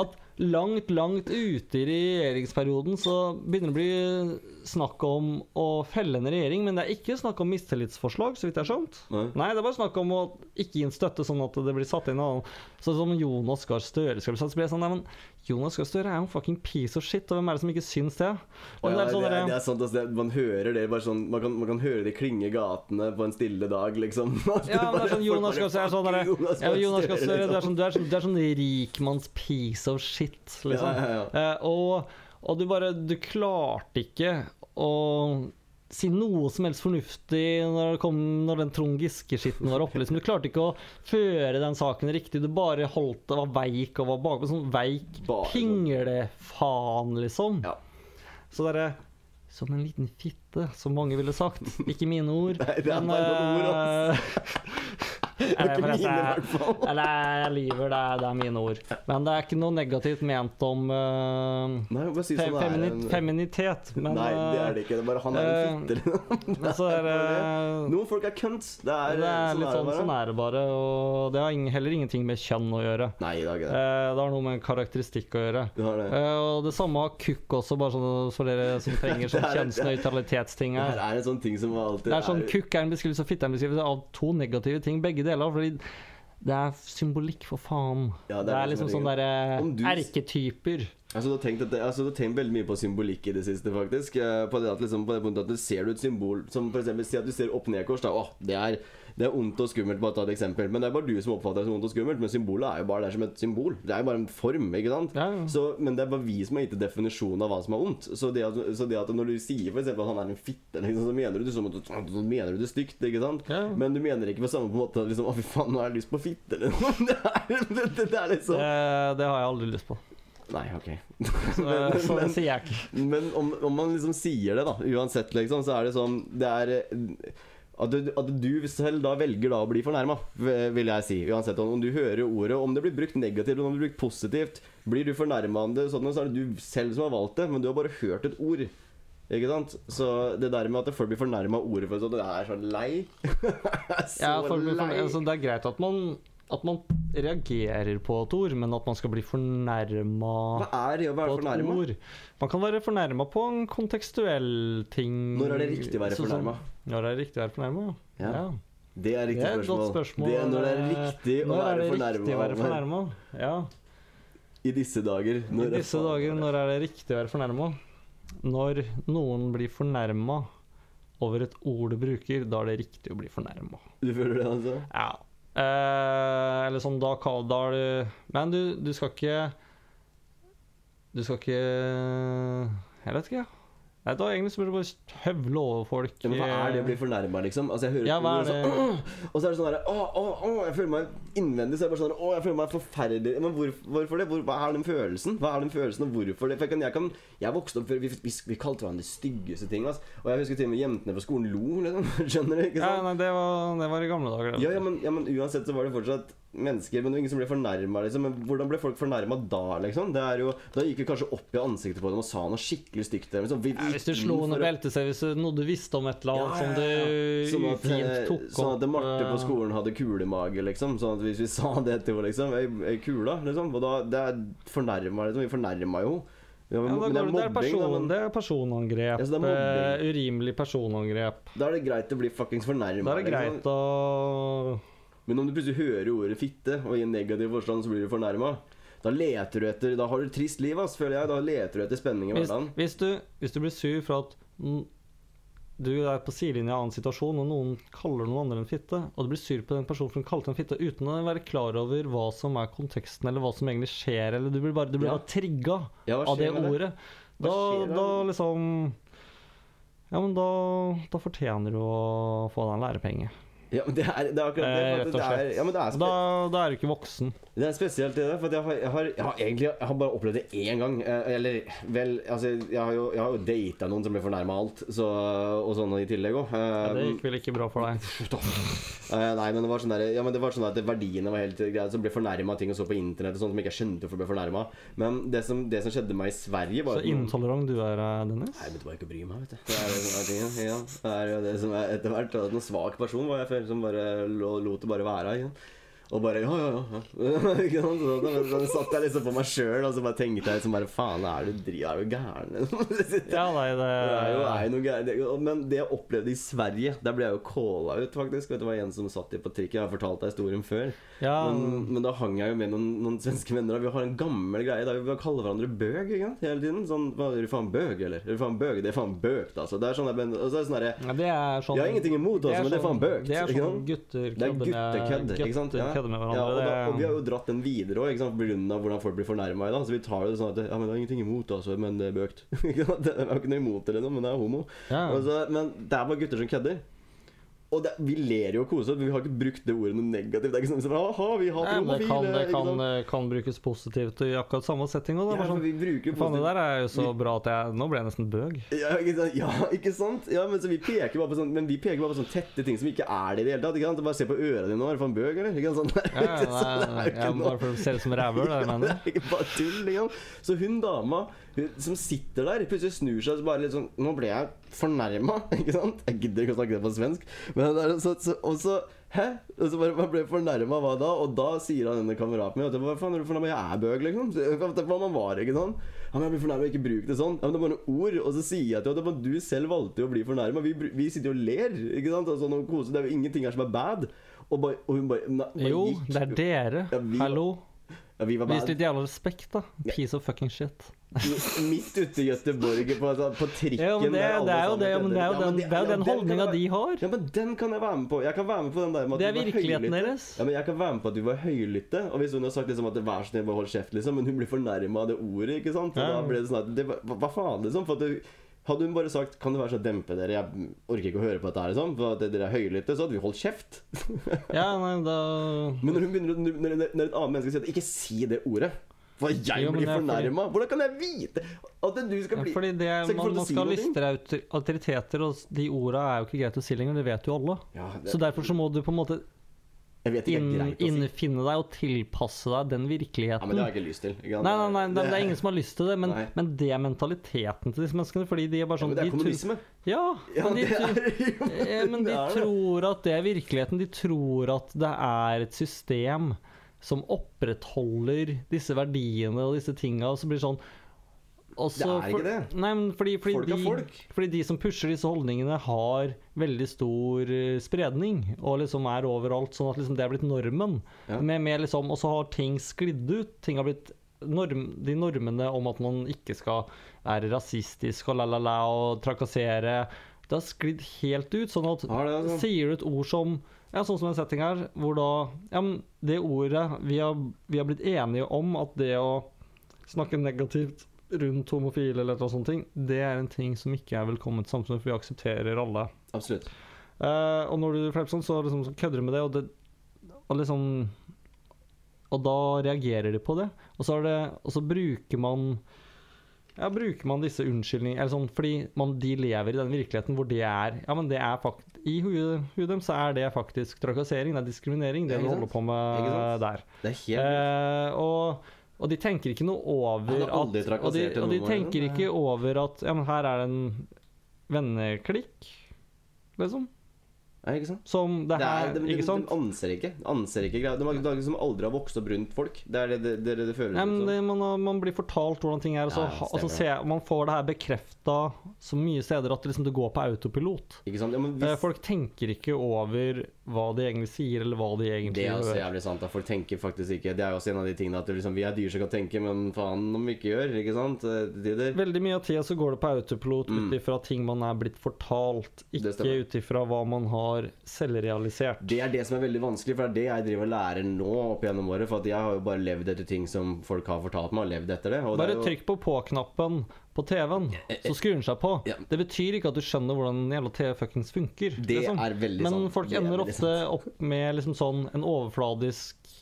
at langt, langt ute i regjeringsperioden så begynner det å bli snakk om å felle en regjering, men det er ikke snakk om mistillitsforslag, så vidt jeg har skjønt. Nei. Nei, det er bare snakk om å ikke gi en støtte sånn at det blir satt inn en annen Sånn som Jonas Gahr Støre skal bli satt, så blir jeg sånn Nei, men Jonas Gahr Støre er jo en fucking piece of shit, og hvem er det som ikke syns det? Og ja, det er sånn det, er, det er sant, altså, det, Man hører det bare sånn Man kan, man kan høre det klinge gatene på en stille dag, liksom. Ja, men det er sånn Jonas Gahr Støre er sånn derre Jonas ja, Jonas Gahr Støre, det er liksom. sånn, er sånn, er sånn rikmanns piece of shit, liksom. Ja, ja, ja. Eh, og, og du bare Du klarte ikke å si noe som helst fornuftig når, kom, når den Trond Giske-skitten var oppe. Liksom. Du klarte ikke å føre den saken riktig. Du bare holdt det, var veik og var bakpå. Sånn veik pinglefaen, liksom. Ja. Så derre Som en liten fitte, som mange ville sagt. Ikke mine ord. Nei, det er bare noen ord, eh, Det er ikke mine, i hvert fall. Eller jeg lyver, det er, det er mine ord. Men det er ikke noe negativt ment om uh, Nei, si fe sånn femini en- feminitet. Men, Nei, det er det ikke. Det er bare han er en fitter. fitte. liksom. Noen folk er cunts. Det er, det er litt sånn, sånn er det bare. Og det har heller ingenting med kjønn å gjøre. Nei, det er ikke det. Eh, Det har noe med karakteristikk å gjøre. Det har det. Eh, Og det samme har kukk også, bare sånn for dere som trenger sånn kjønnsnøytralitetsting her. Det er en sånn ting som alltid Det er sånn Kukk er en beskrivelse, og fitte er en beskrivelse av to negative ting, begge deler. Fordi det er symbolikk, for faen. Ja, det, er liksom sånn derre erketyper. Altså, du, har tenkt det, altså, du har tenkt veldig mye på symbolikk i det siste, faktisk. Eh, På det, at, liksom, på det punktet at du ser et symbol som eksempel, Si at du ser opp-ned-kors. Åh, det er, det er ondt og skummelt, bare ta et eksempel. Men det er bare du som oppfatter det som ondt og skummelt. Men symbolet er jo bare der som et symbol. Det er jo bare en form, ikke sant? Ja, ja. Så, men det er bare vi som har gitt en definisjon av hva som er ondt. Så det at, så det at når du sier eksempel at han er en fitte, liksom, så mener du det som at så mener du det stygt, ikke sant? Ja. Men du mener ikke på samme måte liksom, å fy faen, nå har jeg lyst på fitte, liksom. Det er, det, det er liksom Det, det har jeg aldri lyst på. Nei, ok. Så, Men- så det sier jeg ikke. Men om, om man liksom sier det, da, uansett, liksom, så er det sånn Det er at du, at du selv da velger da å bli fornærma, vil jeg si. Uansett om du hører ordet, om det blir brukt negativt eller om det blir brukt positivt. Blir du fornærma om det, sånn, så er det du selv som har valgt det, men du har bare hørt et ord. Ikke sant? Så det der med at folk blir fornærma av ordet for sånn, det er så lei. så Ja, lei. altså, det er greit at man, at man reagerer på et ord, men at man skal bli fornærma Hva er det å være fornærma? Man kan være fornærma på en kontekstuell ting. Når er det riktig å være fornærma? sånn- Når er det riktig å være fornærma? Ja. ja. Det er riktig er et godt spørsmål. Det er når det er riktig å Når er være fornærma. Ja. I disse dager. Når I disse faen- dager, når er det riktig å være fornærma? Når noen blir fornærma over et ord du bruker, da er det riktig å bli fornærma. Du føler det, altså? Ja. Eh, eller sånn, da, Kaldal Men du, du skal ikke Du skal ikke Jeg vet ikke. Nei, da egentlig så burde du bare høvle over folk. Ja, men hva er det å bli fornærma, liksom? Altså, jeg hører Ja, hva er sånn, «Åh!» Og så er det sånn herre Å, å, å, jeg føler meg innvendig så er det bare sånn Å, jeg føler meg forferdelig Men hvor, hvorfor det? Hvor, hva er den følelsen? Hva er den følelsen, og hvorfor det? For jeg kan, jeg kan Jeg vokste opp før vi, vi, vi kalte hverandre de styggeste ting, altså. Og jeg husker til og med jentene på skolen lo, liksom. Skjønner du? Ikke Ja, sant? nei, det var, det var i gamle dager. Ja, ja, men, ja, men uansett så var det fortsatt mennesker, men det var ingen som ble fornærma, liksom. Men hvordan ble folk fornærma da, liksom? Det er jo Da gikk det kanskje opp i ansiktet på dem og sa noe skikkelig stygt til dem. Liksom. Ja, hvis du slo under å- seg, hvis du, noe du visste om et eller annet Ja, som ja, du ja. Sånn ufint eh, tok opp sånn at Marte på eh, skolen hadde kulemage, liksom. Sånn at hvis vi sa det til henne, liksom Ei, ei kula, liksom. Og da Det er fornærma, liksom. Vi fornærma jo. Ja, men, ja, men er det, det, er da, men det er personangrep. Ja, det er mobbing. eh, urimelig personangrep. da er det greit å bli fuckings fornærma. Da er det greit å Men om du plutselig hører ordet fitte, og i en negativ forstand så blir du fornærma, da leter du etter Da har du et trist liv, ass, føler jeg. Da leter du etter spenning i hvis, hverdagen. hvis, du, hvis du blir sur for at du er på sidelinja i en annen situasjon, og noen kaller noen andre en fitte, og du blir sur på den personen som kalte en fitte, uten å være klar over hva som er konteksten, eller hva som egentlig skjer, eller du blir bare, du blir Ja. bare trigga Ja, av det ordet, det? Da, da liksom Ja, men da, da fortjener du å få deg en lærepenge. Ja, men det er, det er akkurat det. Eh, rett og det er, ja, men det er, Da, da er du ikke voksen. det er spesielt det der, for jeg har, jeg, har, jeg har egentlig Jeg har bare opplevd det én gang. Eh, Eller vel Altså, jeg har jo, jeg har jo data noen som ble fornærma av alt, så, og sånn i tillegg òg. Ja, det gikk vel ikke bra for deg. Eh, nei, men det var sånn der, ja, men det var sånn at verdiene var helt greit. Så ble fornærma av ting og så på internett og sånn som jeg ikke skjønte hvorfor jeg ble fornærma. Men det som, det som skjedde meg i Sverige, var Så intolerant du er, eh, Dennis. Nei, men det var ikke å bry meg, vet du. Det er, det er. Ja. Det er jo det som er etter hvert. at En svak person var jeg før, som bare lo- lot det bare være. Ikke? Og bare ja, ja, ja. Ikke sant? Så da satt jeg liksom på meg sjøl og så bare tenkte jeg liksom bare Faen, er du, dri- er du gæren? Ja, nei, det Det er jo er noe gæren. Men det jeg opplevde i Sverige, der ble jeg jo calla ut, faktisk. Vet du, det var en som satt i på trikken. Jeg har fortalt deg historien før. Ja, Men, men da hang jeg jo med noen, noen svenske venner. Vi har en gammel greie der vi kaller hverandre bøg ikke sant? hele tiden. Sånn hva, Er du faen bøg, eller? Er du faen bøg? Det er faen bøgt, altså. Det er sånn, så er det sånn derre ja, det er sånn Jeg har ingenting imot oss, men det er faen bøgt. Det er sånn? Det er guttekødd, ikke sant? Gutter kødder med hverandre. Ja, og, da, og vi har jo dratt den videre òg, av hvordan folk blir fornærma. Så vi tar jo det sånn at Ja, men det er ingenting imot, altså, men det er bøkt. det er jo ikke noe imot eller noe, men det er homo. ja. Så, men det er bare gutter som kødder. Og det, vi ler jo og koser oss, men vi har ikke brukt det ordet noe negativt. Det er ikke sånn som Aha, vi hater men det kan, det ikke kan, sant? eh, kan brukes positivt i akkurat samme setting. Det Ja, sånn, Faen, det der er jo så bra at jeg Nå ble jeg nesten bøg. Ja, ikke sant? Ja, ikke sant? Ja, men så vi peker bare på sånn Men vi peker bare på sånne tette ting som ikke er det i det hele tatt. Ikke sant? Bare se på ørene dine nå. Er du faen bøg, eller? Ikke sant? Sånn, Ja, ja, så det er jo nei, ikke ja, bare for å se ut som rævhøl, det er jeg Det mener. er ikke bare tull, liksom. Så hun dama hun, som sitter der, plutselig snur seg og bare litt sånn Nå ble jeg fornærma, ikke sant? Jeg gidder ikke å snakke det på svensk. Men det er så, så, og så Hæ? Og så bare man ble fornærma, hva da? Og da sier han denne kameraten min at hva faen er du fornærma? Jeg er bøg, liksom. Hva man var, ikke sant? Ja, men jeg blir fornærma, ikke bruk det sånn. Ja, men det er bare noen ord. Og så sier jeg til henne at du selv valgte jo å bli fornærma. Vi, vi sitter jo og ler, ikke sant? Og sånn, og koser. Det er jo ingenting her som er bad. Og, bare, og hun bare, na, Jo, gikk. det er dere. Ja, vi- Hallo. Ja, vi var Vis bad. litt jævla respekt, da. Piece of fucking shit. Midt ute i Göteborg, på, på trikken Ja, men det, der alle det er jo det, men det er jo den, Ja, det ja, den holdninga de har. Ja, men den kan jeg være med på. Jeg kan være med på den der med at Det er virkeligheten deres. Ja, men jeg kan være med på at du var høylytte. Og hvis hun har sagt liksom at vær så snill, bare hold kjeft, liksom, men hun blir fornærma av det ordet, ikke sant. Og Ja. da ble det sånn at det, hva, hva faen, liksom? For at du, hadde hun bare sagt Kan du være så dempe dere, jeg orker ikke å høre på dette her, liksom. For at dere er høylytte, så hadde vi holdt kjeft. Ja, nei, da Men når, begynner, når, når et annet menneske sier at ikke si det ordet for jeg Jo, blir er fornærma! Hvordan kan jeg vite at du skal ja, bli Fordi det, man, man skal ting. liste autor- autoriteter, og de orda er jo ikke greit å si lenger. Det vet jo alle. ja, det, Så derfor så må du på en måte inn, er si. innfinne deg og tilpasse deg den virkeligheten. Ja, men det har jeg ikke lyst til. Ikke? Nei, nei, nei, det, det er ingen som har lyst til det, men, men det er mentaliteten til disse menneskene. Fordi de er bare ja, sånn men det er de kommunisme. Ja, Ja, men de, er Eh, Men de er tror at det er virkeligheten. De tror at det er et system som opprettholder disse verdiene og disse tinga, og så blir det sånn også, Det er for- ikke det. Nei, men fordi, fordi, Folk er de, folk. fordi de som pusher disse holdningene, har veldig stor eh, spredning og liksom er overalt, sånn at liksom det er blitt normen. Ja. Med, med liksom, og så har ting sklidd ut. Ting har blitt norm, De normene om at man ikke skal være rasistisk og la-la-la og trakassere Det har sklidd helt ut. Sånn at ja, altså? sier du et ord som ja, Sånn som en setting her, hvor da Ja, men det ordet vi har, vi har blitt enige om at det å snakke negativt rundt homofile eller noe sånt, det er en ting som ikke er velkomment i samfunnet, for vi aksepterer alle. Absolutt. Uh, og når du fleiper sånn, så, liksom, så kødder du med det, og det og liksom Og da reagerer de på det. Og så, det, og så bruker man ja, bruker man disse unnskyldningene eller sånn, Fordi man, de lever i den virkeligheten hvor det er Ja, men det er fakt I huet, huet dem så er det faktisk trakassering, det er diskriminering, det du holder på med der. Det er helt Eh, og, og de tenker ikke noe over at Og de, og de tenker ikke over at Ja, men her er det en venneklikk, liksom. Ikke sant? Som det Det er, de, de, ikke sant? de anser ikke Anser ikke greia. De er de som aldri har vokst opp rundt folk. Det er det det, det, det, det føles Nei, men det, man, man blir fortalt hvordan ting er, og så, Ja, og så ser man får det her bekrefta så mye steder at det, liksom, det går på autopilot. Ikke sant? Ja, men Eh, hvis, Folk tenker ikke over hva de egentlig sier, eller hva de egentlig gjør. det er også jævlig sant. at Folk tenker faktisk ikke Det er jo også en av de tingene at liksom, vi er dyr som kan tenke, men faen om vi ikke gjør. Ikke sant? Eh, tider. Veldig mye av tida så går det på autopilot Mm. ut ifra ting man er blitt fortalt, ikke ut ifra hva man har selvrealisert. Det er det som er veldig vanskelig, for det er det jeg driver og lærer nå opp gjennom året. For jeg har jo bare levd etter ting som folk har fortalt meg, og levd etter det. Og det Bare er jo, trykk på på-knappen på TV-en, så skrur den seg på. Ja. Det betyr ikke at du skjønner hvordan jævla TV fuckings funker. Det liksom. er veldig Men sant. folk Det er ender ofte ofte opp med liksom sånn en overfladisk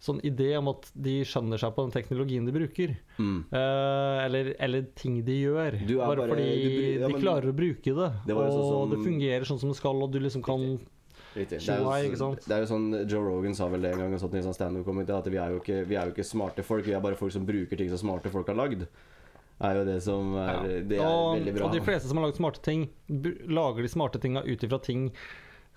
sånn idé om at de skjønner seg på den teknologien de bruker. Mm. Eh, eller, eller ting de gjør. Bare, bare- fordi du ja, men, de klarer å bruke det. Det og sånn som- det fungerer sånn som det skal, og du liksom kan Riktig. Det er, jo, det er jo sånn Joe Rogan sa vel det en gang, og sånt, i sånn stand-up-komité, at vi er, jo ikke, vi er jo ikke smarte folk, vi er bare folk som bruker ting som smarte folk har lagd. Er jo det som er, Ja. det er og, veldig bra. og de fleste som har laget smarte ting, lager de smarte tinga ut ifra ting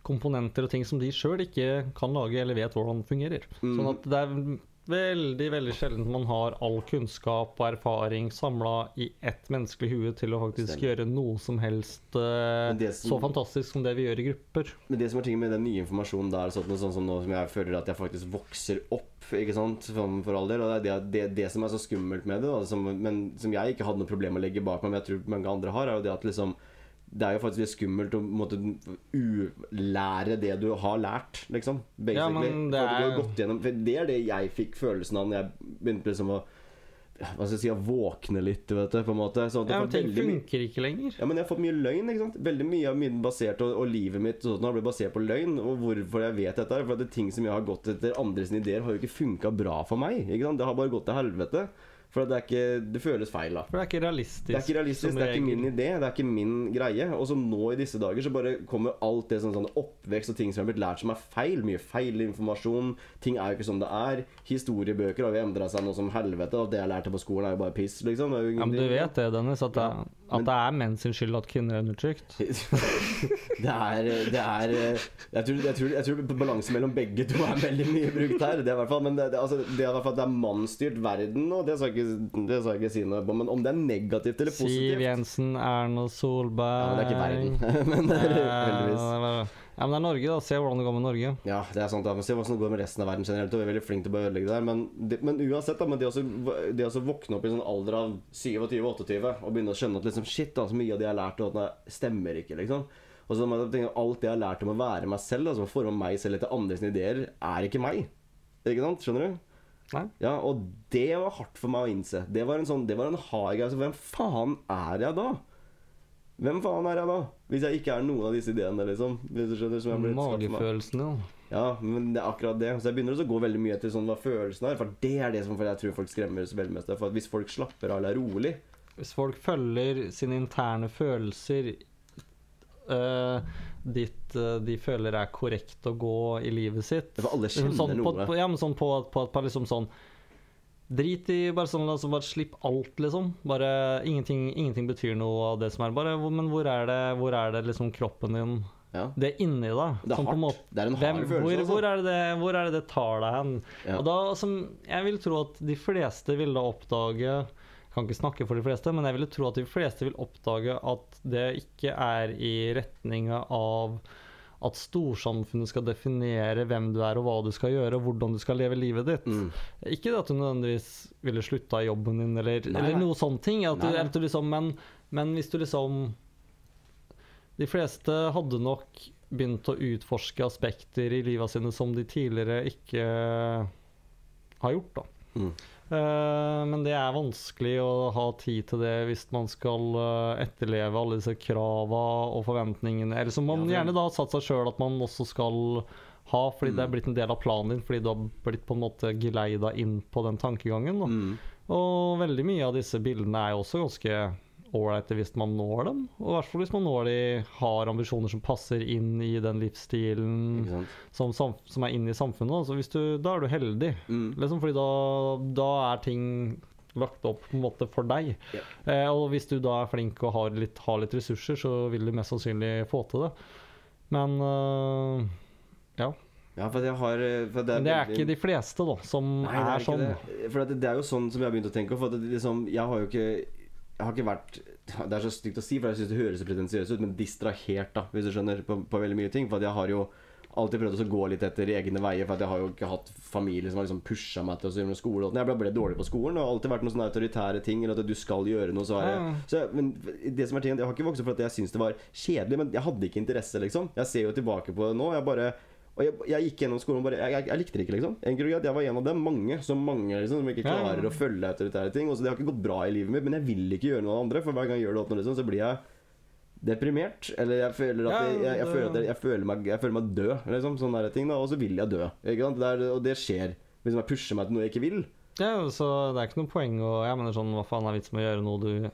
komponenter og ting som de sjøl ikke kan lage eller vet hvordan fungerer. Mm. Sånn at det er veldig veldig sjelden man har all kunnskap og erfaring samla i ett menneskelig hue til å faktisk Stemmer. gjøre noe som helst uh, som- så fantastisk som det vi gjør i grupper. Men det som er ting med den nye informasjonen der, sånn, sånn som nå som jeg føler at jeg faktisk vokser opp, ikke sant, for, for all del, og det er det, det, det som er så skummelt med det, da, som, men som jeg ikke hadde noe problem med å legge bak meg, men jeg tror mange andre har, er jo det at liksom det er jo faktisk litt skummelt å måtte ulære det du har lært, liksom. Ja, Basically. men det er- det er det jeg fikk følelsen av når jeg begynte liksom å hva skal jeg si, å våkne litt, vet du, på en måte. Sånn Ja, men ting funker ikke lenger. ja, men jeg har fått mye løgn. ikke sant? Veldig mye av min basert og, og livet mitt sånn, har blitt basert på løgn. Og hvorfor jeg vet dette, er for at det er ting som jeg har gått etter andres ideer, har jo ikke funka bra for meg. ikke sant? Det har bare gått til helvete. For det er ikke Det føles feil, da. For det er ikke realistisk. Det er ikke realistisk, det er ikke min idé, det er ikke min greie. Og så nå i disse dager så bare kommer alt det sånn, sånn oppvekst og ting som er blitt lært som er feil. Mye feil informasjon. Ting er jo ikke som det er. Historiebøker har jo endra seg noe som helvete. Og det jeg lærte på skolen, er jo bare piss, liksom. Ja, men du vet det, Dennis, at det, at det er menn sin skyld at kvinner er undertrykt. det er, det er jeg tror, jeg, tror, jeg tror balansen mellom begge to er veldig mye brukt her. Det er i hvert fall, men det, det, altså, det er i hvert fall at det er mannsstyrt verden nå, det skal jeg ikke, det skal jeg ikke si noe på. Men om det er negativt eller positivt Siv Jensen, Erna Solberg Ja, men det er ikke verden. men det er heldigvis. Ja, men det er Norge, da. Se hvordan det går med Norge. Ja, det er sant. Da. Men se hvordan det går med resten av verden generelt. Vi er veldig flinke til å bare ødelegge det der. Men, det, men uansett, da. Men det å så- så våkne opp i en sånn alder av 27-28 og begynne å skjønne at liksom, shit, altså, mye av det jeg har lært, og at det stemmer ikke, liksom. Og så må jeg tenke, Alt det jeg har lært om å være meg selv, altså forme meg selv etter andres ideer, er ikke meg. Ikke sant? Skjønner du? Nei? Ja, Og det var hardt for meg å innse. Det var en sånn, det var en hard greie. Så hvem faen er jeg da? Hvem faen er jeg da? Hvis jeg ikke er noen av disse ideene, liksom. Hvis du skjønner, som jeg ble. Magefølelsen, ja. Ja, men det er akkurat det. Så jeg begynner også å gå veldig mye etter sånn hva følelsen er. For det er det som jeg tror folk skremmer så veldig mest. For hvis folk slapper av eller er rolig Hvis folk følger sine interne følelser øh, dit øh, de føler er korrekt å gå i livet sitt for alle kjenner sånn noe. på, Ja, men sånn på, på, på liksom sånn Drit i bare sånn, altså bare slipp alt, liksom. Bare ingenting, ingenting betyr noe av det som er. Bare, men hvor er det, hvor er det liksom kroppen din Ja. Det er inni deg. Det er en hardt. måte- Det er en Hvem, hard følelse. hvor, altså. hvor, er det hvor er det det tar deg hen? Ja. Og da, som, jeg vil tro at de fleste vil da oppdage Kan ikke snakke for de fleste, men jeg vil tro at de fleste vil oppdage at det ikke er i retninga av at storsamfunnet skal definere hvem du er og hva du skal gjøre, og hvordan du skal leve livet ditt. Mm. Ikke at du nødvendigvis ville slutta i jobben din, eller, Nei, eller noe sånne ting. Du, du liksom, men, men hvis du liksom De fleste hadde nok begynt å utforske aspekter i livet sine som de tidligere ikke har gjort, da. Mm. Eh, men det er vanskelig å ha tid til det hvis man skal eh, etterleve alle disse krava og forventningene. Eller som man Ja, det... gjerne da har satt seg sjøl at man også skal ha, fordi det er Mm. blitt en del av planen din, fordi du har blitt på en måte geleida inn på den tankegangen. Mm. Og veldig mye av disse bildene er jo også ganske ålreite hvis man når dem. Og i hvert fall hvis man når de har ambisjoner som passer inn i den livsstilen som, som er inne i samfunnet. da. Så hvis du, da er du heldig. Mm. Liksom, fordi da, da er ting lagt opp på en måte for deg. Yeah. Eh, og hvis du da er flink og har litt, har litt ressurser, så vil du mest sannsynlig få til det. Men øh, ja. Ja, for jeg har for det, Men det er ikke de fleste, da, som Nei, er, er, sånn. Det. For det, det er jo sånn som jeg har begynt å tenke. For at det, liksom, jeg har jo ikke Jeg har ikke vært Det er så stygt å si, for jeg syns det høres så pretensiøst ut, men distrahert, da, hvis du skjønner, på, på veldig mye ting. For at jeg har jo alltid prøvd å gå litt etter egne veier, for at jeg har jo ikke hatt familie som har liksom pusha meg til å gjøre noe skole. Jeg ble, ble dårlig på skolen, og alltid vært noen sånne autoritære ting, eller at du skal gjøre noe, så har jeg så, Men det som er tingen, jeg har ikke vokst opp fordi jeg syns det var kjedelig, men jeg hadde ikke interesse, liksom. Jeg ser jo tilbake på det nå. Jeg bare og jeg, jeg gikk gjennom skolen og bare Jeg, jeg, jeg likte det ikke, liksom. En greit, Jeg var en av dem. Mange så mange liksom, som ikke Ja, ja. klarer å følge autoritære ting. Og så Det har ikke gått bra i livet mitt, men jeg vil ikke gjøre noe av det andre. For hver gang jeg gjør det, liksom, så blir jeg deprimert. Eller jeg føler at jeg, føler at jeg, jeg, føler meg, jeg føler meg død. Liksom, sånne her ting da Og så vil jeg dø. Ikke sant? Det er, og det skjer. Hvis jeg pusher meg til noe jeg ikke vil. Ja, så det er ikke noe poeng å Jeg mener sånn, hva faen er vitsen med å gjøre noe du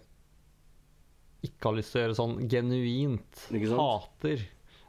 ikke har lyst til å gjøre sånn genuint hater?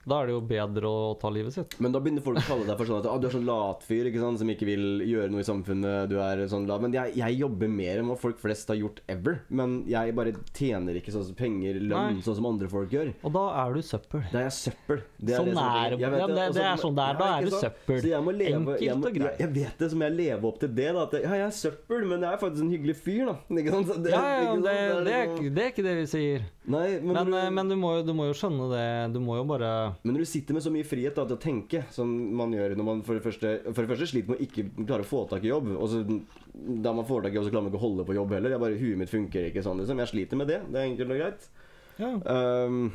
Da er det jo bedre å ta livet sitt. Men da begynner folk å kalle deg for sånn at ah, du er sånn latfyr ikke sant, som ikke vil gjøre noe i samfunnet. Du er sånn lat. Men jeg, jeg jobber mer enn hva folk flest har gjort ever. Men jeg bare tjener ikke sånn som penger, lønn, Nei. sånn som andre folk gjør. Og da er du søppel. Da er jeg søppel. Det Sånn det, er. Vet Ja, det- det er sånn det er. Da er du søppel. Så jeg må leve Enkelt jeg, må, og greit. jeg, jeg vet det, så må jeg leve opp til det. Da, at jeg, ja, jeg er søppel, men jeg er faktisk en hyggelig fyr, da. Ikke sant? Det, Ja, ja, ikke sant? det, det, er, liksom- det er ikke det vi sier. Nei, men, Men, eh, du, men du, må jo, du må jo skjønne det. Du må jo bare men når du sitter med så mye frihet da, til å tenke, som man gjør når man for det første, for det første sliter med å ikke klare å få tak i jobb, og så da man får tak i jobb, så klarer man ikke å holde på jobb heller. Jeg bare, Huet mitt funker ikke sånn, liksom. Jeg sliter med det. Det er enkelt og greit. Ja, Um,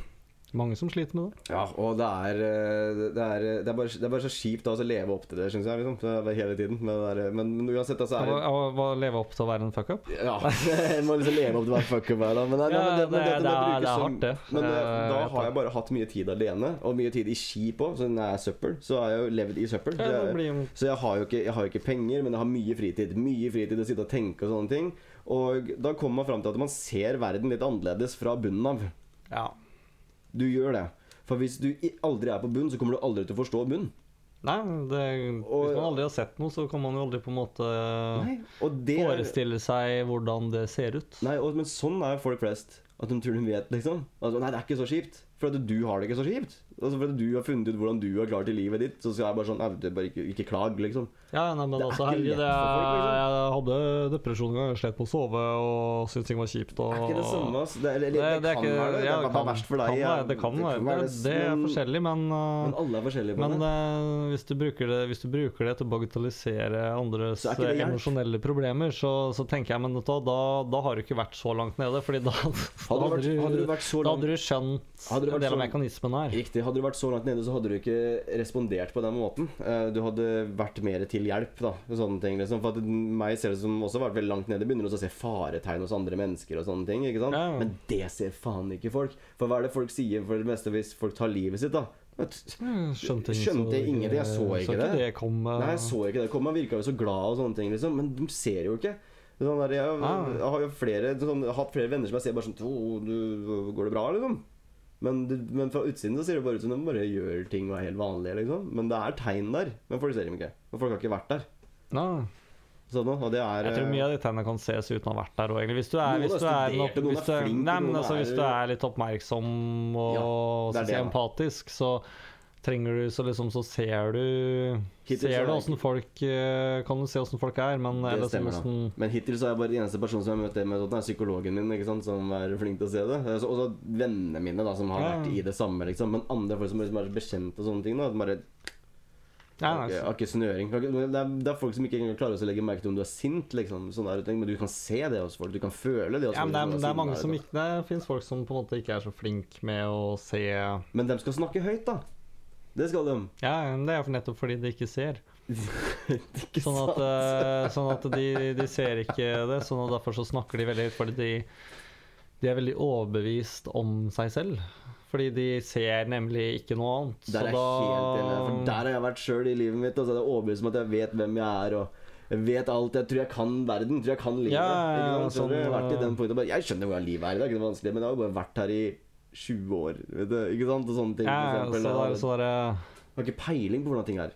mange som sliter med det. Ja, og det er eh, Det er, det er, bare, det er bare så kjipt å leve opp til det, syns jeg. Liksom. Hele tiden. Men, det men, men uansett, altså er å- å leve opp til å være en fuck-up? Ja. Jeg må liksom leve opp til å være fuck up her, da. Men, det, Ja, er- så- hardt, det. Men Jeg da har jeg bare hatt mye tid alene, og mye tid i ski på. Så når jeg er søppel, så har jeg jo levd i søppel. Ja, Jeg- Så jeg har, jo ikke, jeg har ikke penger, men jeg har mye fritid. Mye fritid å sitte og tenke og sånne ting. Og da kommer man fram til at man ser verden litt annerledes fra bunnen av. Ja. Du gjør det. For hvis du aldri er på bunn, så kommer du aldri til å forstå bunn. Nei, det, hvis man aldri har sett noe, så kan man jo aldri på en måte Nei, det forestille seg hvordan det ser ut. nei, og, Men sånn er folk flest. At de tror de vet, liksom. Altså, nei, det er ikke så kjipt. For at du har det ikke så kjipt. Altså For at du har funnet ut hvordan du har klart i livet ditt, så skal jeg bare sånn Nei, det er bare ikke, ikke klag, liksom. Ja, nei, men Det er altså, herregud, jeg, liksom. jeg hadde depresjon en gang, jeg slet på å sove og syntes ting var kjipt. Og, Det er ikke det samme, ass. Det, er- eller, det, Det, det er kan ikke være det. Det ja, er det kan- verst for deg. Kan ja. det kan være det. Det er forskjellig, men, Men alle er forskjellige på men det. uh, hvis, du bruker det, hvis du bruker det til å bagatellisere andres er det hjelp. emosjonelle problemer, så, så tenker jeg men da, da, da har du ikke vært så langt nede. Fordi da, da, Hadde du vært, hadde du vært så da hadde du skjønt Hadde en del av mekanismen her. Riktig. Hadde du vært så langt nede, så hadde du ikke respondert på den måten. Eh, Du hadde vært mer til hjelp, da. Sånne ting, liksom. For at meg det som også har vært veldig langt nede, begynner også å se faretegn hos andre mennesker og sånne ting. ikke sant? Ja. Men det ser faen ikke folk. For hva er det folk sier for det meste hvis folk tar livet sitt, da? Jeg Skjønte, Skjønte så- ingenting, jeg så ikke det. det komme. Nei, jeg så ikke det komme. Han virka jo så glad og sånne ting, liksom. Men de ser jo ikke. Sånn der, jeg, Ah. jeg har jo flere, sånn, hatt flere venner som jeg ser bare sånn «Å, du, Går det bra, liksom? Men, du, men fra utsiden så ser det bare ut som de bare gjør ting og er helt vanlige, liksom. Men det er tegn der. Men folk ser dem ikke. Og folk har ikke vært der. No. Sånn, er Jeg tror mye av de tegnene kan ses uten å ha vært der òg. Hvis du er, hvis du er, nok, hvis du nei, altså, hvis du er litt oppmerksom og Ja, det det, empatisk, så trenger du så liksom Så ser du Hittil Ser du åssen folk eh, Kan du se åssen folk er, men Det eller sånn stemmer, da. Men hittil så er jeg bare den eneste personen som jeg har møtt det med sånn, er psykologen min, ikke sant, som er flink til å se det. Og så- vennene mine, da, som har vært i det samme, liksom. Men andre folk som liksom er bekjent og sånne ting, da. Bare ja, Har ikke, snøring. Det, er, det er folk som ikke klarer å legge merke til om du er sint, liksom. Sånne der. Men du kan se det hos folk. Du kan føle det hos ja, men det, er, det er mange som ikke Det fins folk som på en måte ikke er så flink med å se Men de skal snakke høyt, da. Det skal de. men det er nettopp fordi de ikke ser. ikke Sånn at, eh, sånn at de, de ser ikke det, sånn at derfor så snakker de veldig høyt, fordi de, de er veldig overbevist om seg selv. Fordi de ser nemlig ikke noe annet. Der er jeg helt enig. For der har jeg vært sjøl i livet mitt. Og så er det overbevist om at jeg vet hvem jeg er. Og jeg vet alt. Jeg tror jeg kan verden. Jeg tror jeg kan livet. Ja, ja, ja, sånn, jeg har vært i eh, den punktet bare, Jeg skjønner hvordan livet er. Det er ikke noe vanskelig, men jeg har jo bare vært her i 20 år. Vet du, ikke sant? Og sånne ting. ja, for eksempel. så Jeg så det er, har ikke peiling på hvordan ting er.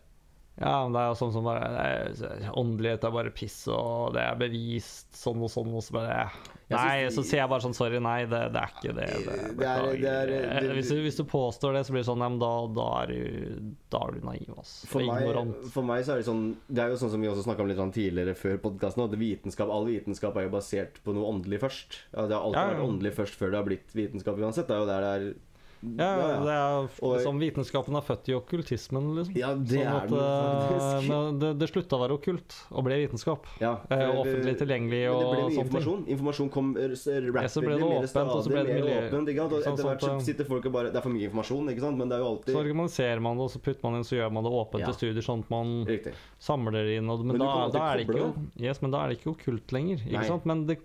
Ja, men det er jo sånn som bare er, Åndelighet er bare piss, og det er bevist sånn og sånn, og så bare Nei, så sier jeg bare sånn Sorry, nei, det, det er ikke det. det, Det er- det er- Eh, hvis, du, hvis du påstår det, så blir det sånn Ja, men da, da, er, du, da er du naiv, ass. For meg, for meg så er det sånn Det er jo sånn som vi også snakka om litt sånn tidligere før podkasten, at vitenskap, all vitenskap er jo basert på noe åndelig først. Ja, det har alltid Ja, ja. vært åndelig først før det har blitt vitenskap uansett. Det er jo der det er Ja, det er liksom Vitenskapen er født i okkultismen, liksom. Ja, det sånn er at, den eh, men det, det slutta å være okkult og ble vitenskap. Ja, Eh, offentlig tilgjengelig Men og det ble informasjon. Informasjon kom eh, ja, så ble det mer åpent, og så stadig, ble det mer åpent. Ikke sant? Og Sånn etter hvert så sitter folk og bare Det er for mye informasjon, ikke sant? Men det er jo Så organiserer man det, og så putter man inn, så gjør man det åpent Ja. til studier, sånn at man Riktig. samler det inn. Og, men, Men da, da er det ikke, yes, men da er det ikke okkult lenger. Ikke Nei. sant? Men det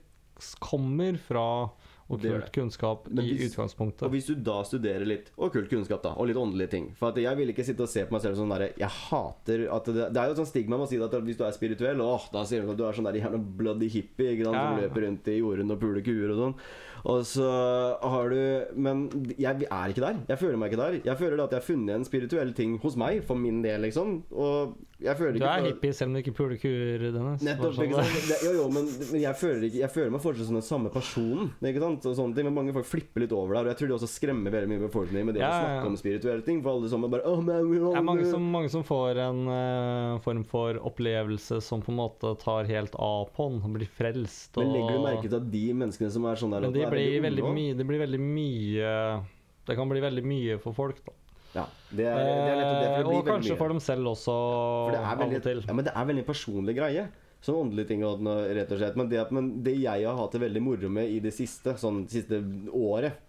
kommer fra Det okkult kunnskap i hvis- utgangspunktet. Og hvis du da studerer litt okkult kunnskap, da, og litt åndelige ting For jeg vil ikke sitte og se på meg selv som sånn derre Jeg hater at det, det er jo et sånt stigma med å si at hvis du er spirituell, åh, da sier du at du er sånn der jævla bloody hippie ikke sant, som løper rundt i jorden og puler kuer og sånn. Og så har du Men jeg er ikke der. Jeg føler meg ikke der. Jeg føler at jeg har funnet en spirituell ting hos meg, for min del, liksom. Og jeg føler Du ikke er hippie selv om du ikke puler kuer, Dennis. Nettopp, Bare ikke sånn. sant? Jo, jo, men, men jeg, føler ikke, jeg føler meg fortsatt som den samme personen. Ikke sant? Og sånne ting, Men mange folk flipper litt over der. Og jeg tror de også skremmer veldig mye befolkningen med det Ja, å snakke ja. om spirituelle ting. For alle som er bare oh, man, man, man. Det er mange som, mange som får en uh, form for opplevelse som på en måte tar helt av på den, blir frelst. Og, Men legger du merke til at de menneskene som er sånn der men de blir, veldig mye, det blir veldig mye Det kan bli veldig mye for folk, da. Ja, det er, det er nettopp det. For det Eh, blir og kanskje mye. for dem selv også, det er av veldig, og til. ja, men det er veldig en personlig greie. Sånn åndelige ting rett og slett. Men det, men det jeg har hatt det veldig moro med i det siste, sånn siste året,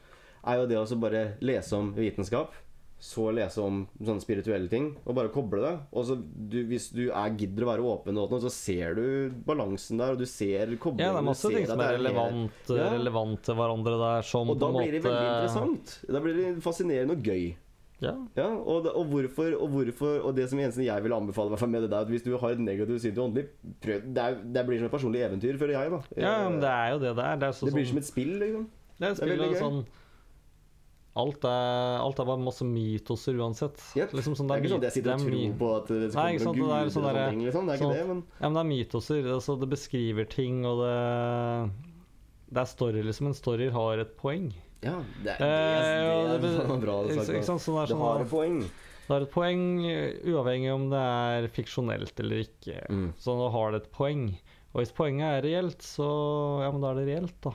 er jo det å bare lese om vitenskap. Så lese om sånne spirituelle ting, og bare koble det. Og så du, Hvis du er gidder å være åpen, og så ser du balansen der, og du ser koblingen. Ja, det er masse ting som er relevant, Ja. relevant til hverandre der, som Og da blir det veldig interessant. Da blir det fascinerende og gøy. Ja. Ja, og, og hvorfor Og hvorfor Og det som eneste jeg vil anbefale med det der, at hvis du har et negativt syn til åndelig, prøv Det, er, det blir som et personlig eventyr, føler jeg, da. ja, men det er jo det det er. Det, er så, Det blir som sånn, et spill, liksom. det er det er veldig gøy. sånn alt er, alt er bare masse mytoser uansett. Yep. Liksom sånn, Det er ikke sånn at jeg sitter og er tror på at det kommer noen det er guder sånn ting, liksom. Det er ikke sånn- det, men Ja, men det er mytoser. Altså, det beskriver ting, og det Det er story, liksom. Men storyer har et poeng. Ja, det, er, Eh, det, er bra det sagt. ikke sant, sånn er Det sånn har et poeng. Det har et poeng uavhengig om det er fiksjonelt eller ikke. Mm. Så da har det et poeng. Og hvis poenget er reelt, så Ja, men da er det reelt, da.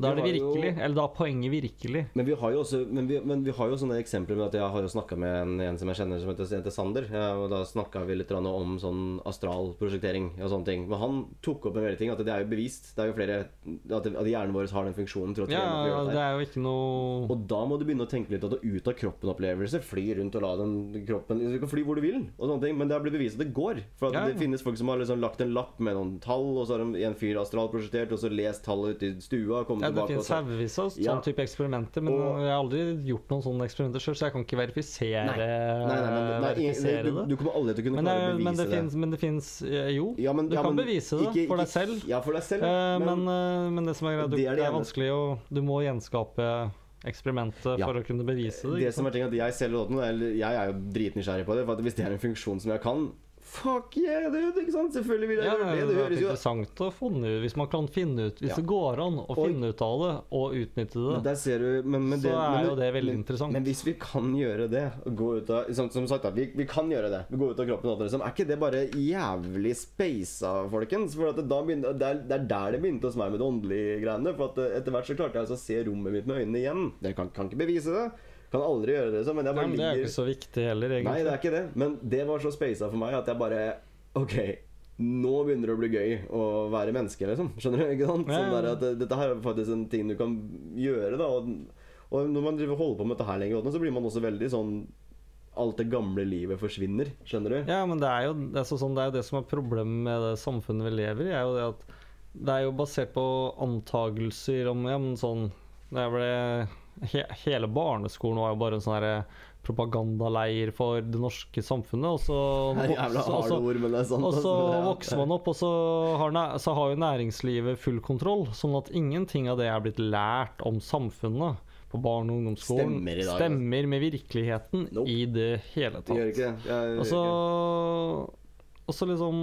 Da er det virkelig, jo-. Eller da er poenget virkelig. Men vi har jo også men vi, men vi har jo sånne eksempler med at jeg har jo snakka med en, en som jeg kjenner som heter, heter Sander. Og da snakka vi litt om sånn astralprosjektering og sånne ting. Men han tok opp en veldig ting at det er jo bevist. Det er jo flere At, at hjernen vår har den funksjonen til å Ja, det, og det er jo ikke noe Og da må du begynne å tenke litt at du ut av kroppen-opplevelse. Fly rundt og la den kroppen Du kan fly hvor du vil, og sånne ting, men det har blitt bevist at det går. For at Ja, det finnes folk som har liksom lagt en lapp med noen tall, og så har en fyr astralprosjektert, og så lest tallet ute i stua, kommet Det tilbake finnes haugevis av sånne Ja. type eksperimenter, men Og- jeg har aldri gjort noen sånne eksperimenter sjøl, så jeg kan ikke verifisere, Nei, nei, nei, verifisere du, det. du kommer aldri til å kunne Men det, klare å men bevise det det. fins Men det fins Jo, Ja, men- du ja, kan men bevise det ikke- for deg selv. Ja, for deg selv. Eh, men, men, eh, men det som er greit, Det er det, det er vanskelig å Du må gjenskape eksperimentet Ja. for å kunne bevise det. det som er ting at jeg selv eller jeg er jo dritnysgjerrig på det, for hvis det er en funksjon som jeg kan Fuck yeah, dude! Ikke sant? Selvfølgelig vil jeg Ja, gjøre det, det. Det høres jo interessant å finne ut Hvis man kan finne ut Hvis Ja. det går an å Og- finne ut av det og utnytte Men det, ser du men, men så det, er men, jo det veldig men, interessant. Men hvis vi kan gjøre det, gå ut av Som, som sagt, da, vi, vi kan gjøre det. Vi går ut av kroppen. og Liksom. Er ikke det bare jævlig speisa, folkens? For at det, da begynner, det, er, det er der det begynte hos meg med det åndelige greiene. For at eh, etter hvert så klarte jeg altså å se rommet mitt med øynene igjen. det kan, kan ikke bevise det. Kan aldri gjøre det, sånn. men jeg Nei, bare men det er jo ikke så viktig heller, egentlig. Nei, det er ikke det. Men det var så spasa for meg at jeg bare OK, nå begynner det å bli gøy å være menneske, liksom. Skjønner du? ikke sant? Sånn der at eh, Dette her er faktisk en ting du kan gjøre, da. Og, og når man driver holder på med dette her lenger, så blir man også veldig sånn Alt det gamle livet forsvinner. Skjønner du? Ja, men det er jo det er, sånn, det, er jo det som er problemet med det samfunnet vi lever i. er jo det at Det er jo basert på antagelser om ja, men sånn det ble, he, Hele barneskolen var jo bare en sånn herre propagandaleir for det norske samfunnet. Og så. Vokser man opp, og så har, så har jo næringslivet full kontroll. Sånn at ingenting av det er blitt lært om samfunnet på barne- og ungdomsskolen Stemmer i dag, altså. stemmer med virkeligheten Nope. i det hele Det tatt. gjør ikke det. Og så liksom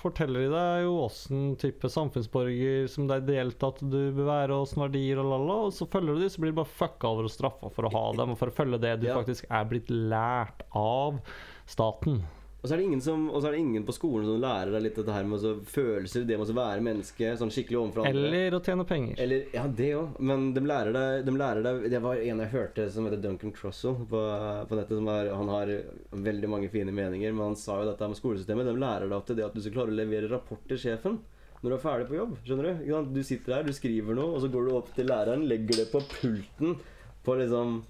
forteller de deg jo åssen type samfunnsborger som det er ideelt at du bør være, og åssen verdier og la-la, og så følger du de, så blir du bare fucka over og straffa for å ha dem, og for å følge det du Ja. faktisk er blitt lært av staten. Og så er det ingen som Og så er det ingen på skolen som lærer deg litt dette her med følelser, det med å være menneske, sånn skikkelig overfor andre. Eller å tjene penger. Eller, ja, det òg. Men de lærer, deg, de lærer deg Det var en jeg hørte som heter Duncan Trussell på, på nettet. Som er, han har veldig mange fine meninger, men han sa jo dette med skolesystemet. De lærer deg til det at du skal klare å levere rapport til sjefen når du er ferdig på jobb. Skjønner Du Du sitter her, du skriver noe, og så går du opp til læreren, legger det på pulten på liksom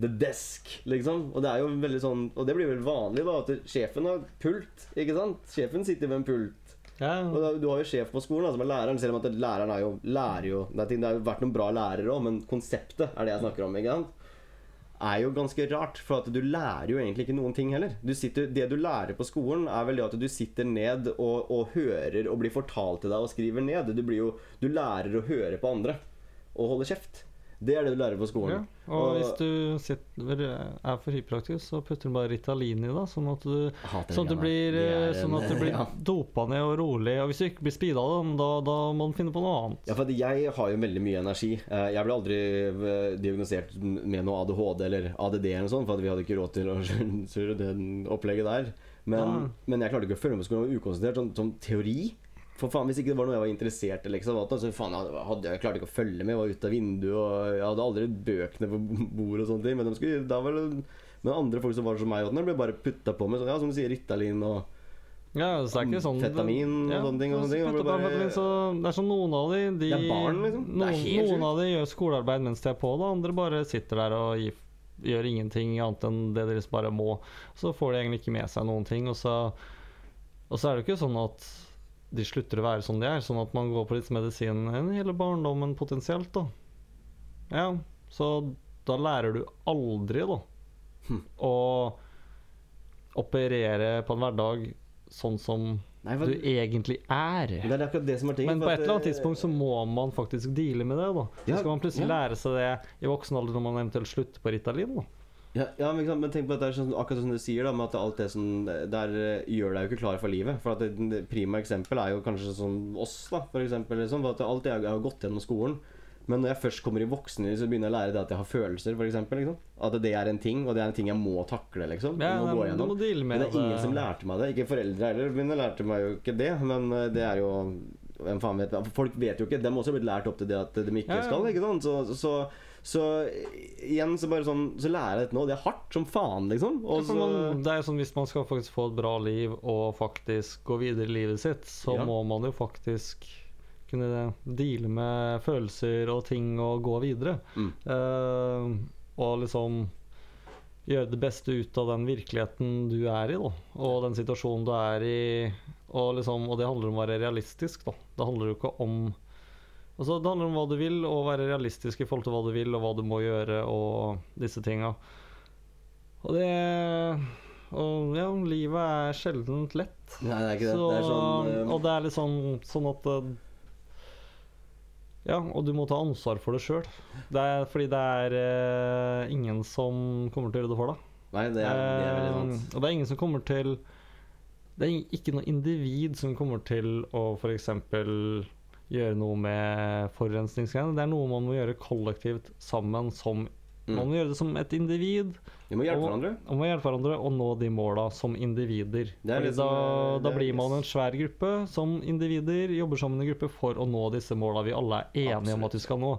The desk, liksom. Og det er jo veldig sånn Og det blir vel vanlig, da, at sjefen har pult, ikke sant? Sjefen sitter ved en pult. Ja, Og da, du har jo sjef på skolen, som er læreren, selv om at læreren er jo, lærer jo er det har jo vært noen bra lærere òg, men konseptet er det jeg snakker om. ikke sant? er jo ganske rart, for at du lærer jo egentlig ikke noen ting heller. Du sitter, det du lærer på skolen, er vel det at du sitter ned og, og hører og blir fortalt til deg og skriver ned. Du, blir jo, du lærer å høre på andre og holde kjeft. Det er det du lærer på skolen. ja. og, Og hvis du sitter, er for hyperaktiv, så putter du bare Ritalin i, da. Sånn at du, sånn at du det blir. Det er sånn at du blir ja. dopa ned og rolig. Og hvis du ikke blir speeda, da, da må du finne på noe annet. Ja, for jeg har jo veldig mye energi. Eh, Jeg ble aldri eh, diagnosert med noe ADHD eller ADD eller noe sånt, for vi hadde ikke råd til å kjøre den opplegget der. Men, ja. men jeg klarte ikke å følge med på skolen. Jeg var ukonsentrert. Sånn, sånn teori. For faen, Hvis ikke det var noe jeg var interessert i, liksom, så faen, jeg, hadde, jeg klarte ikke å følge med. Jeg var ute av vinduet, og jeg hadde aldri bøkene på bordet og sånne ting. Men, de skulle, da var det, men andre folk som var som meg, sånn, ble bare putta på med sånn, ja, som du sier, Ritalin og Ja, så det er ikke sånn Amfetamin og sånne ting, og sånne ting, og det bare- fetamin, så det er sånn noen av de, de Det er barn, liksom. Noen, noen av de gjør skolearbeid mens de er på det, andre bare sitter der og gir, gjør ingenting annet enn det de liksom bare må. Så får de egentlig ikke med seg noen ting. Og så, og så er det jo ikke sånn at de slutter å være som de er, sånn at man går på litt medisin hele barndommen potensielt, da. Ja, så da lærer du aldri, da, Hm. å operere på en hverdag sånn som Nei, for, du egentlig er. det er akkurat det som er ting, Men på et eller annet eh, tidspunkt så må man faktisk deale med det. da Så Ja, skal man plutselig ja. lære seg det i voksen alder når man eventuelt slutter på Ritalin. da Ja, ja men, sant, men tenk på at det er sånn, akkurat som du sier, da, med at alt det som der eh, gjør deg jo ikke klar for livet. For at det, det prima eksempel er jo kanskje sånn oss, da, for eksempel. Liksom, for at alt jeg, jeg har gått gjennom skolen. Men når jeg først kommer i voksenlivet, så begynner jeg å lære det at jeg har følelser, for eksempel, liksom. At det er en ting, og det er en ting jeg må takle, liksom. Ja, må gå gjennom. det er ingen det. som lærte meg det. Ikke foreldre heller. Mine lærte meg jo ikke det. Men eh, det er jo Hvem faen vet Folk vet jo ikke. De har også blitt lært opp til det at de ikke Ja, ja. skal. Ikke sant? Så, så, så igjen så bare sånn Så lærer jeg dette nå. Det er hardt som faen, liksom. Og så man, det er jo sånn Hvis man skal faktisk få et bra liv og faktisk gå videre i livet sitt, så Ja. må man jo faktisk kunne deale med følelser og ting og gå videre. Mm. Uh, og liksom gjøre det beste ut av den virkeligheten du er i, da. Og den situasjonen du er i. Og, liksom, og det handler om å være realistisk, da. Det handler jo ikke om Altså, det handler om hva du vil, og være realistisk i forhold til hva du vil, og hva du må gjøre, og disse tinga. Og det Og ja, livet er sjelden lett. Nei, det er ikke det. Så, det er sånn eh, og det er litt sånn, sånn at eh, Ja, og du må ta ansvar for det sjøl. Fordi det er eh, ingen som kommer til å gjøre det for deg. Nei, det er, det er veldig Eh, sant. og det er ingen som kommer til Det er ikke noe individ som kommer til å f.eks. gjøre noe med forurensningsgreiene. Det er noe man må gjøre kollektivt sammen som Mm. Man må gjøre det som et individ. Vi må hjelpe og- hverandre. Og må hjelpe hverandre og nå de måla som individer. Er liksom, da, eh, da blir man en svær gruppe som individer, jobber sammen i gruppe for å nå disse måla vi alle er enige om at vi skal nå.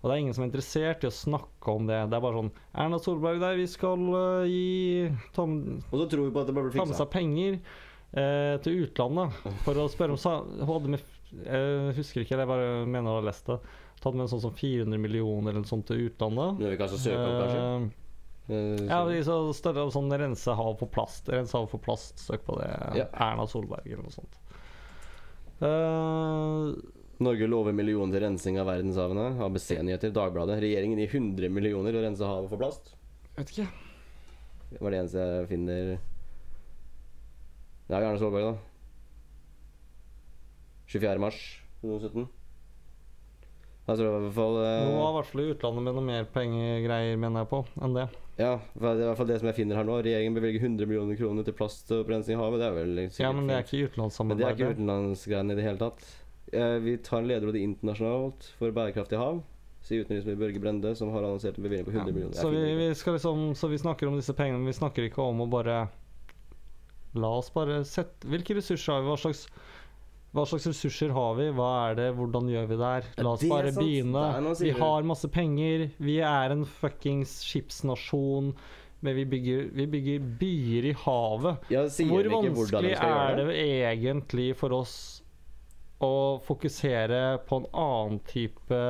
Og det er ingen som er interessert i å snakke om det. Det er bare sånn Erna Solberg der, vi skal uh, gi tom, Og så tror vi på at det bare blir fiksa. penger uh, til utlandet for å spørre om hadde med Jeg husker ikke, jeg bare mener å ha lest det. Tatt med en sånn som 400 millioner eller noe sånt til utlandet. Det vil vi kanskje søke om, kanskje. Eh, Eh, ja, så- vi så større sånn rense hav for plast. Rense hav for plast, søk på det. Ja. Erna Solberg eller noe sånt. Uh, Norge lover millioner til rensing av verdenshavene. ABC-nyheter, Dagbladet. Regjeringen gir 100 millioner til å rense havet for plast. vet ikke. Det var det eneste jeg finner Det er Arne Solberg, da. 24. mars 2017. Da tror jeg i hvert fall eh, Nå var i hvert fall utlandet med noe mer pengegreier, mener jeg på, enn det. Ja, for det er i hvert fall det som jeg finner her nå. Regjeringen bevilger 100 millioner kroner til plastopprensning i havet. Det er vel sikkert Ja, men det er ikke Men det er ikke utenlandsgreiene i det hele tatt. Eh, vi tar en lederråd internasjonalt for bærekraftig hav, sier utenriksminister Børge Brende, som har annonsert en bevilgning på 100 millioner. Så vi, finner vi skal liksom Så vi snakker om disse pengene, men vi snakker ikke om å bare La oss bare sette Hvilke ressurser har vi? Hva slags, hva slags ressurser har vi? Hva er det? Hvordan gjør vi det her? La oss er bare begynne. Er Vi har masse penger. Vi er en fuckings skipsnasjon. Men vi bygger, vi bygger byer i havet. Ja, Hvor vanskelig er det egentlig for oss å fokusere på en annen type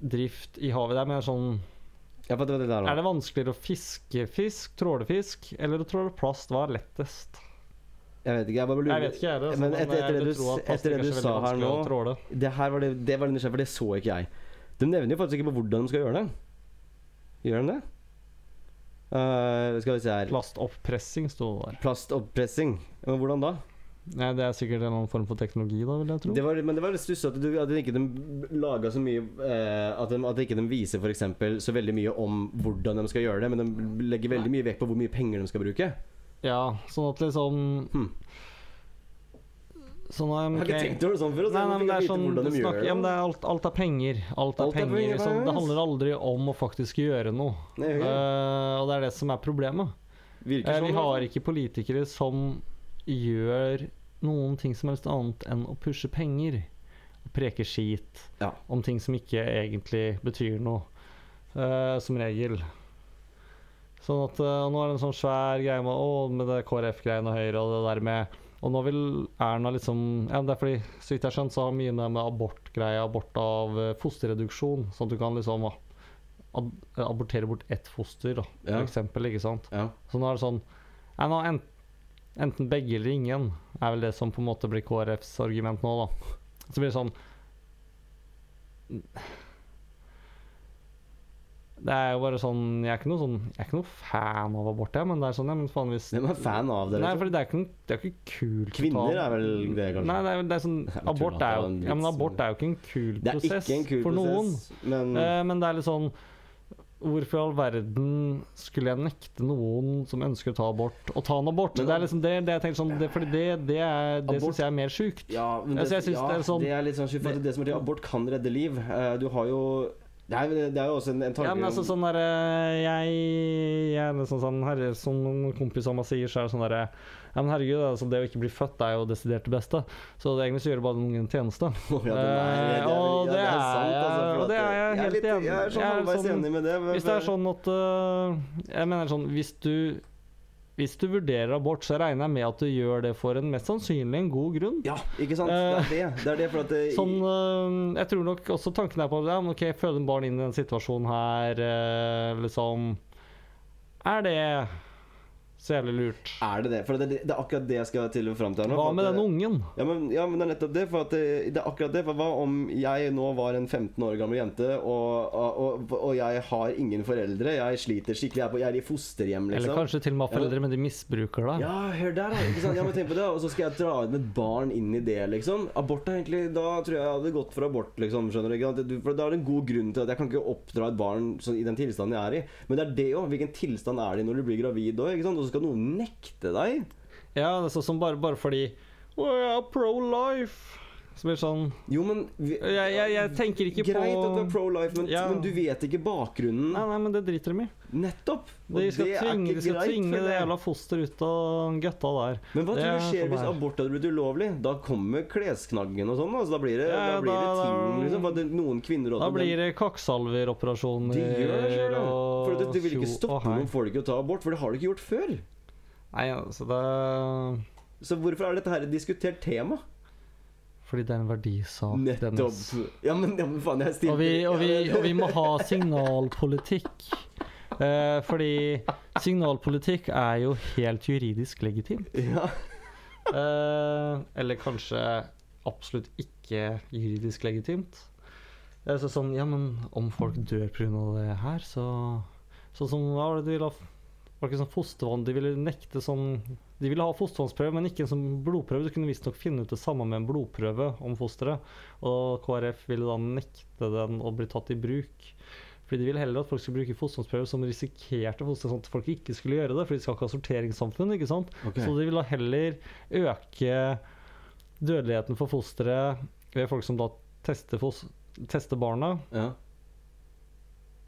drift i havet? Det er mer sånn Ja, det var det Er det vanskeligere å fiske fisk, trålefisk, eller å tråle plast? Hva er lettest? Jeg vet ikke. Jeg bare lurer Jeg vet ikke, jeg. Altså, Men etter- etter det du etter det sa her nå- Det her var det, det var det nysgjerrig, for det så ikke jeg. De nevner jo faktisk ikke på hvordan de skal gjøre det. Gjør de det? Uh, skal vi se her Plastoppressing sto det der. Plastoppressing. Men hvordan da? Nei, det er sikkert en annen form for teknologi, da, vil jeg tro. Det var, men det var litt stussete at, du- at de ikke de laga så mye uh, At, de, at de ikke de viser for eksempel så veldig mye om hvordan de skal gjøre det, men de legger veldig mye vekt på hvor mye penger de skal bruke. Ja, sånn at liksom Hmm. Sånn okay. Jeg har ikke tenkt over det sånn før. Nei, nei, men det er sånn de gjør snakker, ja, men det er alt, alt er penger. Alt er Alt er penger. penger, liksom. Det handler aldri om å faktisk gjøre noe. Nei, okay. uh, og det er det som er problemet. Eh, sånn. vi har ikke politikere som gjør noen ting som helst annet enn å pushe penger. Preke skit Ja. om ting som ikke egentlig betyr noe, uh, som regel. Sånn at og Nå er det en sånn svær greie med, å, med det KrF-greiene og Høyre og det der med Og nå vil Erna liksom Ja, det er fordi, så vidt jeg har skjønt, så har mye med, med abortgreie, abort av eh, fosterreduksjon, sånn at du kan liksom ab abortere bort ett foster, da, for Ja. eksempel. Ikke sant? Ja. Så nå er det sånn ja, nå ent, Enten begge eller ingen er vel det som på en måte blir KrFs argument nå, da. Så blir det sånn Det er jo bare sånn Jeg er ikke noe sånn Jeg er ikke noe fan av abort, jeg, men det er sånn ja, men faen hvis Hvem er fan av det? Nei, for det er ikke, det er ikke kult Kvinner er vel det, kanskje? Nei, det er, det er sånn Abort er jo Ja, men abort er jo ikke en kul det er prosess ikke en kul for noen. prosess, men Eh, men det er litt sånn Hvorfor i all verden skulle jeg nekte noen som ønsker å ta abort, å ta en abort? Men det er liksom det, det jeg tenker sånn det, Fordi det, det, er- det syns jeg er mer sjukt. Ja, men det, Altså, jeg ja, det er sånn- det er litt sånn for det som er til abort kan redde liv. Uh, Du har jo Det er, det er jo også en, en tanke Ja, men altså sånn derre jeg, jeg er nesten sånn herre, Som en kompis av meg sier, så er det sånn derre Ja, men herregud, altså, det å ikke bli født er jo desidert det beste. Så det egentlig så gjør det bare den ungen en tjeneste. Ja, det er- Eh, og det er sant, altså, det er jeg helt enig- Jeg er sånn halvveis sånn- enig med det. Hvis det er sånn at uh, Jeg mener sånn Hvis du Hvis du vurderer abort, så regner jeg med at du gjør det for en mest sannsynlig en god grunn. Ja, ikke sant? Det er det. Det er det, for at det, Sånn, øh, jeg tror nok også tanken er på det. ok, føde barn inn i denne situasjonen her, øh, liksom Er det så jævlig lurt? Er det det? For det, det, det er akkurat det jeg skal til og fram til her nå. Hva med den ungen? Ja men, ja, men det er nettopp det. For det, det er akkurat det. For hva om jeg nå var en 15 år gammel jente, og, og, og, og jeg har ingen foreldre? Jeg sliter skikkelig. Jeg er, på, jeg er i fosterhjem, liksom. Eller kanskje til og med foreldre, men de misbruker deg. Ja, hør der, da. Ikke sant? Ja, men tenk på det. Og så skal jeg dra ut med et barn inn i det, liksom. Abort er egentlig Da tror jeg jeg hadde gått for abort, liksom. Skjønner du? For da er det en god grunn til at jeg kan ikke oppdra et barn sånn, i den tilstanden jeg er i. Men det er det òg. Hvilken tilstand er det når du blir gravid òg? Så skal noen nekte deg. Ja, det er sånn som bare, bare fordi Å, jeg er pro-life. Så blir det sånn Jo, men vi, jeg, jeg, jeg tenker ikke Greit på at du er pro-life, men, Ja. men du vet ikke bakgrunnen. Nei, nei, men det driter de i. Nettopp! De skal det tvinge, de skal tvinge det jævla fosteret ut av gøtta der. Men hva Det tror du er skjer hvis abort hadde blitt ulovlig? Da kommer klesknaggen og sånn. Altså, da blir det, Ja, da blir det ting liksom, det, Noen kvinner Da blir det kakksalveroperasjoner. De gjør det sjøl, For det, det vil ikke stoppe noen folk i å ta abort, for det har du ikke gjort før. Nei, altså det Så hvorfor er dette her et diskutert tema? Fordi det er en verdisak, Nettopp. Ja, men, ja, men faen, jeg stiller Og vi, og, vi, og vi må ha signalpolitikk. Eh, fordi signalpolitikk er jo helt juridisk legitimt. Ja. Eh, eller kanskje absolutt ikke juridisk legitimt. Er så sånn, ja, men om folk dør pga. det her, så Sånn som hva var det du ville ha Var ikke sånn fostervann De ville nekte som De ville ha fostervannsprøve, men ikke en sånn blodprøve. Du kunne visstnok finne ut det samme med en blodprøve om fosteret. Og KrF ville da nekte den å bli tatt i bruk. Fordi de ville heller at folk skulle bruke fostervannsprøve som risikerte foster, sånn at folk ikke skulle gjøre det. For de skal ikke ha sorteringssamfunn, ikke sant. Okay. Så de ville heller øke dødeligheten for fosteret ved folk som da tester, foster, tester barna, ja.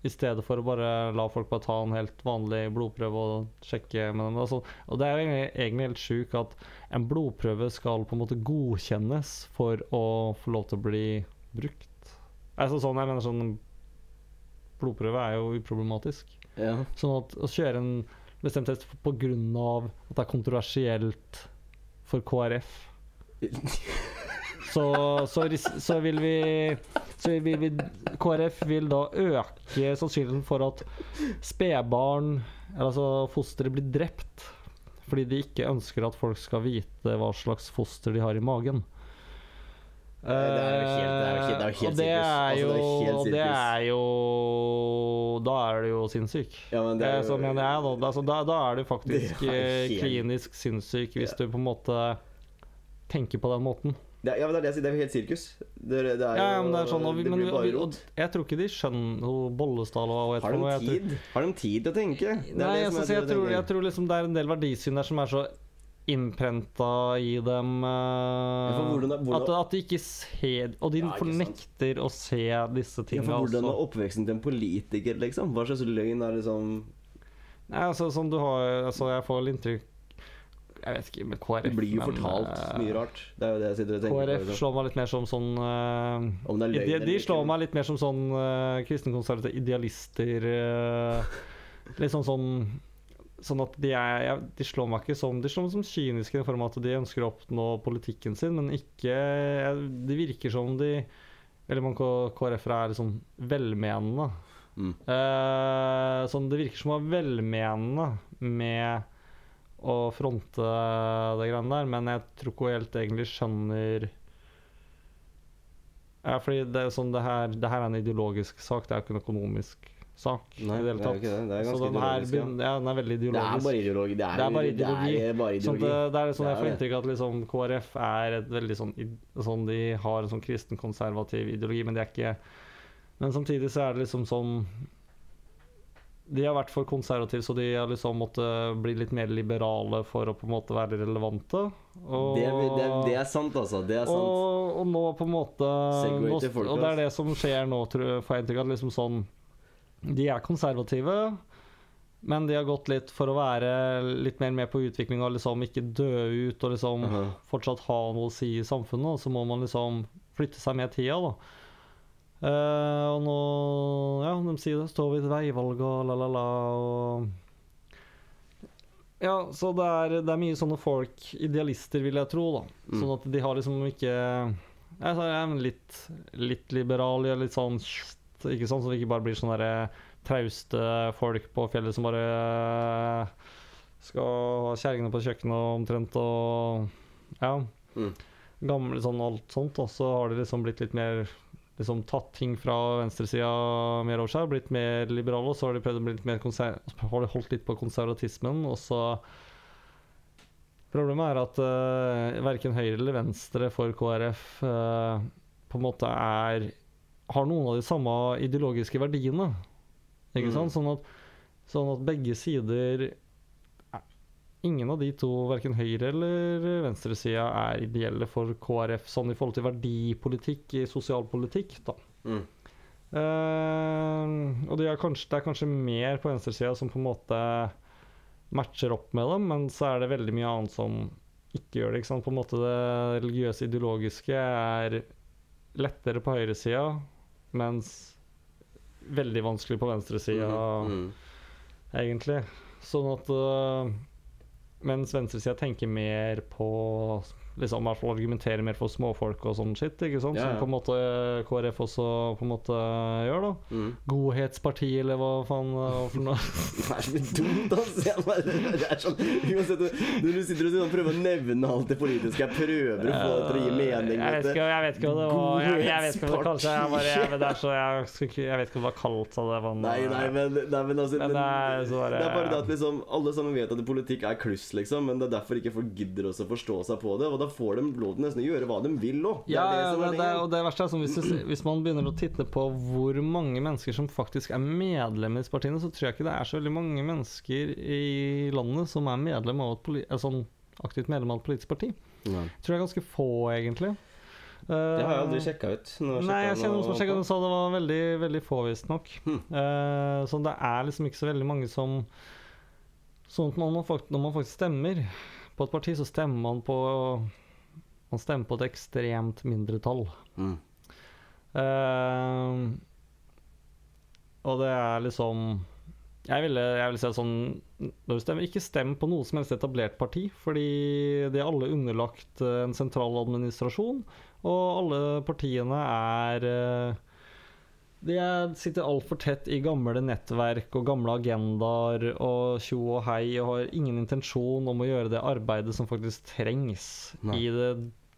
I stedet for å bare la folk bare ta en helt vanlig blodprøve og sjekke med dem. Altså, og det er jo egentlig, egentlig helt sjukt at en blodprøve skal på en måte godkjennes for å få lov til å bli brukt. Altså sånn, jeg mener sånn Blodprøve er jo uproblematisk. ja. Sånn at å kjøre en bestemt test pga. at det er kontroversielt for KrF så, så, så vil vi så vil vi KrF vil da øke sannsynligheten for at spedbarn, altså fostre, blir drept fordi de ikke ønsker at folk skal vite hva slags foster de har i magen. Det er jo helt- det er jo sirkus. det er Da er du jo sinnssyk. Ja, men det er Eh, Så jo- mener jeg, da. Altså, da, da er du faktisk er eh, helt- klinisk sinnssyk hvis Ja. du på en måte tenker på den måten. Det ja, men det er det jeg sier. Det er helt sirkus. Det, det er Ja, jo men det er sånn, og, vi, men, og rot. jeg tror ikke de skjønner noe Bollestad og Har de tror- tid? Har de tid til å tenke? Nei, jeg, jeg, som jeg, tror, jeg tror liksom det er en del verdisyn der som er så innprenta i dem uh, hvordan er- hvordan- at, at de ikke ser Og de Ja, sant. fornekter å se disse ja, tinga for hvordan også. er oppveksten til en politiker, liksom? Hva slags løgn er liksom Nei, altså, som du har altså, Jeg får litt inntrykk Jeg vet ikke med KrF Det blir jo men, fortalt uh, mye rart. Det er jo det jeg sitter og tenker KrF på. Liksom. slår meg litt mer som sånn uh, Om det er løgn de, de slår meg litt mer som sånn uh, kristenkonservative idealister. Uh, litt sånn sånn Sånn at de er De slår meg ikke som De slår meg som kyniske i den form at de ønsker å oppnå politikken sin, men ikke Det virker som de Eller man KrF-ere er liksom velmenende. Mm. Uh, sånn, det virker som å være velmenende med å fronte det greiene der, men jeg tror ikke hun helt egentlig skjønner Ja, fordi det er sånn det her, det her er en ideologisk sak, det er jo ikke en økonomisk sak Nei, i det hele det er ikke det. Det er Så ganske ideologisk. Ja. ja, den er veldig Det er bare ideologi. Det er, Det er bare ideologi. Det er bare Sånn ideologi. det, det er sånn jeg får inntrykk av at liksom KrF er et veldig sånn, sånn De har en sånn kristenkonservativ ideologi, men det er ikke Men samtidig så er det liksom sånn De har vært for konservative, så de har liksom måttet bli litt mer liberale for å på en måte være relevante. Og, det, det, det er sant, altså. Det er sant. og, og nå på en måte nå, Og det er det som skjer nå, tror jeg, får jeg inntrykk av. Liksom sånn De er konservative, men de har gått litt for å være litt mer med på utvikling og liksom ikke dø ut og liksom Aha. fortsatt ha noe å si i samfunnet. Og så må man liksom flytte seg med tida, da. Eh, og nå Ja, de sier det. Står vi i et veivalg og la-la-la og Ja, så det er, det er mye sånne folk, idealister, vil jeg tro, da. Mm. Sånn at de har liksom ikke Jeg er litt, litt liberal, gjør litt sånn Ikke sant, så det ikke bare blir sånne der trauste folk på fjellet som bare skal ha kjerringene på kjøkkenet omtrent og Ja. Mm. Gamle sånn alt sånt. Og så har det liksom blitt litt mer liksom tatt ting fra venstresida mer over seg, blitt mer liberale, og så har de prøvd å bli litt mer konser har de holdt litt på konservatismen, og så Problemet er at uh, verken høyre eller venstre for KrF uh, på en måte er har noen av de samme ideologiske verdiene. Ikke Mm. sant? Sånn at, sånn at begge sider eh, Ingen av de to, verken høyre- eller venstresida, er ideelle for KrF sånn i forhold til verdipolitikk i sosialpolitikk, da. Mm. Uh, og det er, kanskje, det er kanskje mer på venstresida som på en måte matcher opp med dem, men så er det veldig mye annet som ikke gjør det. ikke sant? På en måte Det religiøse ideologiske er lettere på høyresida, mens veldig vanskelig på venstresida, Mhm. egentlig. Sånn at øh, Mens venstresida tenker mer på liksom, hvert fall argumentere mer for småfolk og sånn shit, ikke sant? Ja, ja. som på en måte KrF også på en måte gjør, da. Mm. Godhetspartiet, eller hva faen det for noe. Det er så dumt, altså. Bare, det er sånn, uansett, når du sitter og sånn, prøver å nevne alt det politiske, jeg prøver å få det til å gi mening. Jeg vet ikke, jeg vet ikke hva det var. Jeg, jeg vet ikke hva det kalles. Jeg, bare, jeg, det så, jeg, jeg vet ikke hva det var kalt. av det Men, Nei, nei, men, nei, men altså Men det er så bare- det er bare det at liksom Alle sammen vet at politikk er kluss, liksom, men det er derfor ikke folk gidder å forstå seg på det. Og da får de lov til nesten å gjøre hva de vil òg. Ja, ja, det, det, og det verste er sånn hvis, du, hvis man begynner å titte på hvor mange mennesker som faktisk er medlemmer i disse partiene, så tror jeg ikke det er så veldig mange mennesker i landet som er medlem av et eh, sånn aktivt medlem av et politisk parti. Ja. Jeg tror det er ganske få, egentlig. Det har jeg aldri sjekka ut. Nei, jeg kjenner noen som har sjekka det, sa det var veldig, veldig få, visstnok. Hmm. Uh, så det er liksom ikke så veldig mange som Sånn at man, når man faktisk stemmer på et parti, så stemmer man på Man stemmer på et ekstremt mindretall. Mm. Uh, og det er liksom jeg ville, jeg ville si sånn Når du stemmer, ikke stem på noe som helst etablert parti, fordi de er alle underlagt eh, en sentral administrasjon, og alle partiene er eh, De er, sitter altfor tett i gamle nettverk og gamle agendaer og tjo og hei og har ingen intensjon om å gjøre det arbeidet som faktisk trengs Nei. i det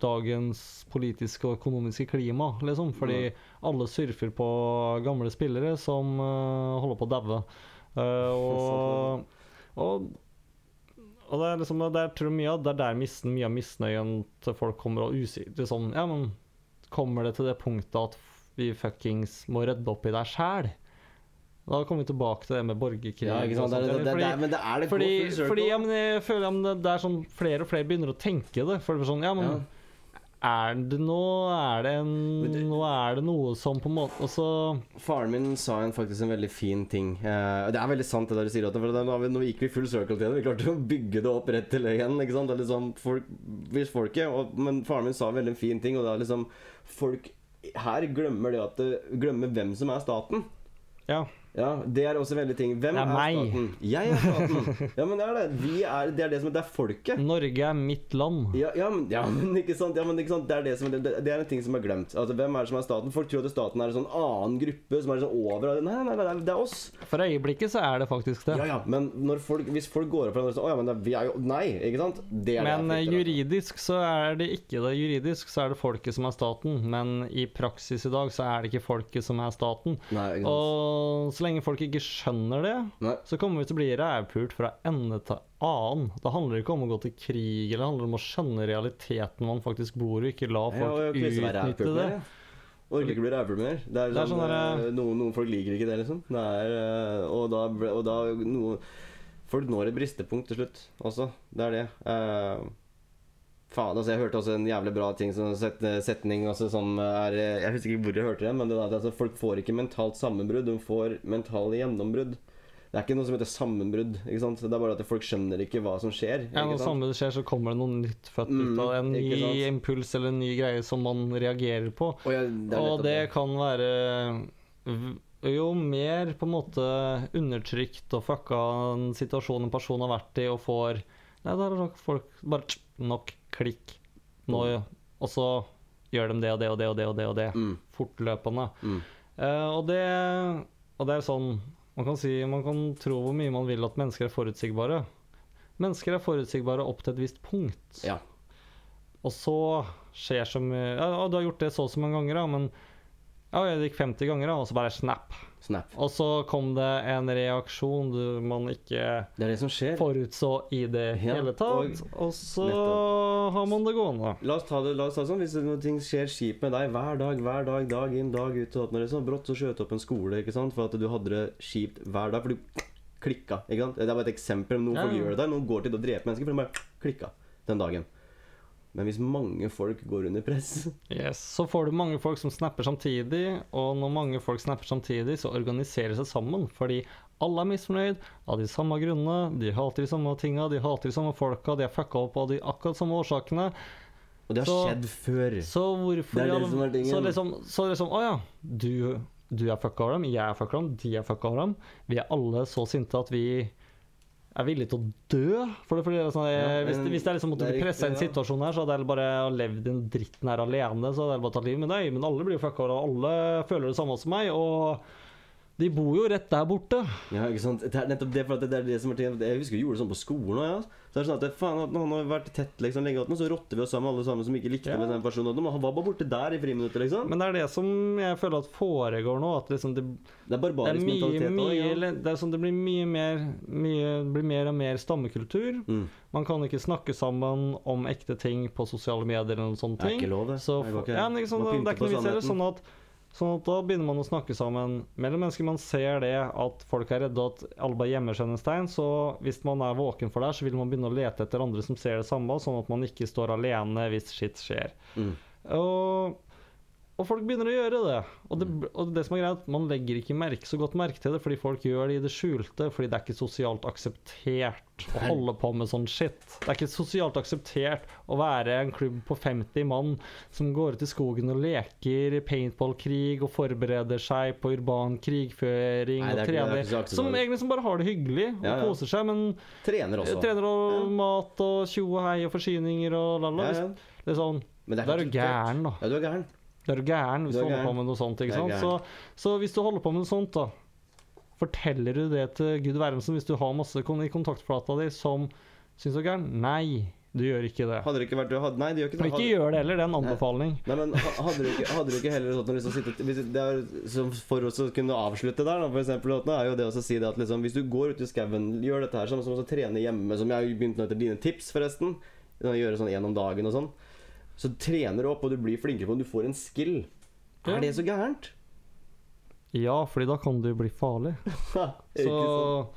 dagens politiske og økonomiske klima, liksom. Fordi Nei. alle surfer på gamle spillere som uh, holder på å daue. Uh, og, og og det er liksom det er, tror jeg mye av det er der mye av misnøyen til folk kommer og usikker liksom, Ja, men kommer det til det punktet at vi fuckings må rydde opp i deg sjæl? Da kommer vi tilbake til det med borgerkrig. Ja, ikke sant? Det, det, det, fordi, det, er- det fordi, ja, jeg føler ja, det, er sånn flere og flere begynner å tenke det. For det sånn, ja, men Ja. er det nå er det, en, nå er det noe som på en måte også Faren min sa en faktisk en veldig fin ting. Uh, det er veldig sant det der du sier. At for det, nå, gikk vi full circle til det. Vi klarte å bygge det opp rett til igjen. Ikke sant? Det er liksom folk, hvis folket, og, Men faren min sa en veldig fin ting, og det er liksom Folk her glemmer det at det, Glemmer hvem som er staten. Ja. Ja, Det er også veldig ting. Hvem Det er, er staten? Jeg er staten. Ja, men det er det. Vi er, det er det som Det er folket. Norge er mitt land. Ja, ja, men, ja, men ikke sant, ja, men ikke sant? Det, er det, som, det, det er en ting som er glemt. Altså, Hvem er det som er staten? Folk tror at staten er en sånn annen gruppe som er sånn over Nei, nei, nei, det er oss. For øyeblikket så er det faktisk det. Ja, ja, men når folk, hvis folk går opp for hverandre sier Å ja, men det, vi er jo Nei, ikke sant? Det er Men det er juridisk så er det ikke det. Juridisk så er det folket som er staten, men i praksis i dag så er det ikke folket som er staten. altså. Nei, ikke sant? Og så lenge folk ikke skjønner det, Nei. så kommer vi til å bli rævpult fra ende til annen. Det handler ikke om å gå til krig, eller det handler om å skjønne realiteten man faktisk bor i, ikke la folk ja, utnytte det. Orker ikke bli rævpult mer. Det er, Det er sånn, sånn der- eh, noen, noen folk liker ikke det, liksom. Det er, eh, og da, og da noe, Folk når et bristepunkt til slutt også. Det er det. Eh, faen, altså jeg hørte også en jævlig bra ting sånn set, setning altså, som er eh, Jeg husker ikke hvor jeg hørte det, men det er at altså, folk får ikke mentalt sammenbrudd, de får mentale gjennombrudd. Det er ikke noe som heter sammenbrudd. ikke sant? Det er bare at folk skjønner ikke hva som skjer. Ja, Når sant? samme det skjer, så kommer det noe nytt født Mm, ut av. En ny impuls eller en ny greie som man reagerer på. Og, ja, det er Og det kan være Jo mer på en måte undertrykt og fucka en situasjon en person har vært i, og får Nei, der er folk bare Nok klikk. Nå, og så gjør de det og det og det og det og det, og det Mm, fortløpende. mm. Uh, og det Og det er sånn Man kan si Man kan tro hvor mye man vil at mennesker er forutsigbare. Mennesker er forutsigbare opp til et visst punkt. Ja. Og så skjer så mye Ja, ja, du har gjort det så og så mange ganger, da, men Ja, det gikk 50 ganger, da, og så bare snap. Snap. Og så kom det en reaksjon du, man ikke Det det forutså i det Ja, hele tatt. Og, så nettopp. har man det gående. La oss ta det, la oss ta det sånn Hvis noe ting skjer kjipt med deg hver dag, hver dag, dag inn, dag ut og sånn, liksom. Brått så skjøt opp en skole ikke sant? for at du hadde det kjipt hver dag. For du klikka. ikke sant? Det er bare et eksempel. Noen Ja, folk gjør det der. Noen går til å drepe mennesker for de bare klikka den dagen. Men hvis mange folk går under press Yes. Så får du mange folk som snapper samtidig, og når mange folk snapper samtidig, så organiserer de seg sammen. Fordi alle er misfornøyd av de samme grunnene, de hater de samme tinga, de hater de samme folka, de er fucka opp av de akkurat samme årsakene. Og det har Så- skjedd før. Så hvorfor Det er det som er tingen. Så liksom, så liksom Å ja, du, du er fucka av dem, jeg er fucka over dem, de er fucka av dem. Vi er alle så sinte at vi er villig til å dø. For det, for det sånn, Ja, hvis, men hvis det er liksom måtte det bli pressa i en situasjon her, så hadde jeg bare levd den dritten her alene. Så hadde jeg bare tatt livet med deg. Men alle blir jo fucka og alle føler det samme som meg. Og de bor jo rett der borte. Ja, ikke sant? Det er nettopp det, for det er det som er ting. Jeg husker vi gjorde det sånn på skolen òg, ja. Så det er sånn at det, faen, han har vært tett liksom lenge, og så rotter vi oss sammen alle sammen som ikke likte Ja. med den personen. Men Han var bare borte der i friminuttet, liksom. Men det er det som jeg føler at foregår nå. At liksom det, Det er Det er barbarisk mye, mentalitet mye. Ja. det er sånn det blir mye mer mye, blir mer og mer stammekultur. Mm. Man kan ikke snakke sammen om ekte ting på sosiale medier eller noen sånne Det er ikke lov, det. Så, Det går ikke. ja, men ikke sånn, det er ikke noe vits heller. sannheten. Sånn at, sånn at da begynner man å snakke sammen mellom mennesker. Man ser det at folk er redde at alle bare gjemmer seg under stein. Så hvis man er våken for det, så vil man begynne å lete etter andre som ser det samme, sånn at man ikke står alene hvis shit skjer. Mm. Og, og folk begynner å gjøre det. Og Mm. det, og det som er greit, man legger ikke merke, så godt merke til det, fordi folk gjør det i det skjulte, fordi det er ikke sosialt akseptert å holde på med sånn shit. Det er ikke sosialt akseptert å være en klubb på 50 mann som går ut i skogen og leker paintballkrig og forbereder seg på urban krigføring Nei, og er trener. Som egentlig som bare har det hyggelig og Ja, ja. koser seg, men Trener også. trener og Ja. mat og tjo og hei og forsyninger og la la. Ja, ja. Det er sånn Men det er du gæren, da. Ja, du er gæren. Da er du gæren hvis Du du, er holder på med noe sånt. Ikke sant? Så, så hvis du holder på med noe sånt, da Forteller du det til Gud Wermsen hvis du har masse i kontaktflata di som syns du er gæren? Nei, du gjør ikke det. Hadde det ikke vært hadde, Nei, du gjør ikke det. ikke Hadde- gjør det heller, det er en anbefaling. Nei, men Hadde du ikke, hadde du ikke heller sånn liksom sitte, hvis det er, som For oss å kunne avslutte der, da, for eksempel, at er jo det å si det at liksom, hvis du går ut i skauen, gjør dette her sånn som å trene hjemme, som jeg begynte begynt med etter dine tips, forresten, gjøre sånn én om dagen og sånn, så trener du opp, og du blir flinkere på det, du får en skill. Er det så gærent? Ja, fordi da kan du bli farlig. Så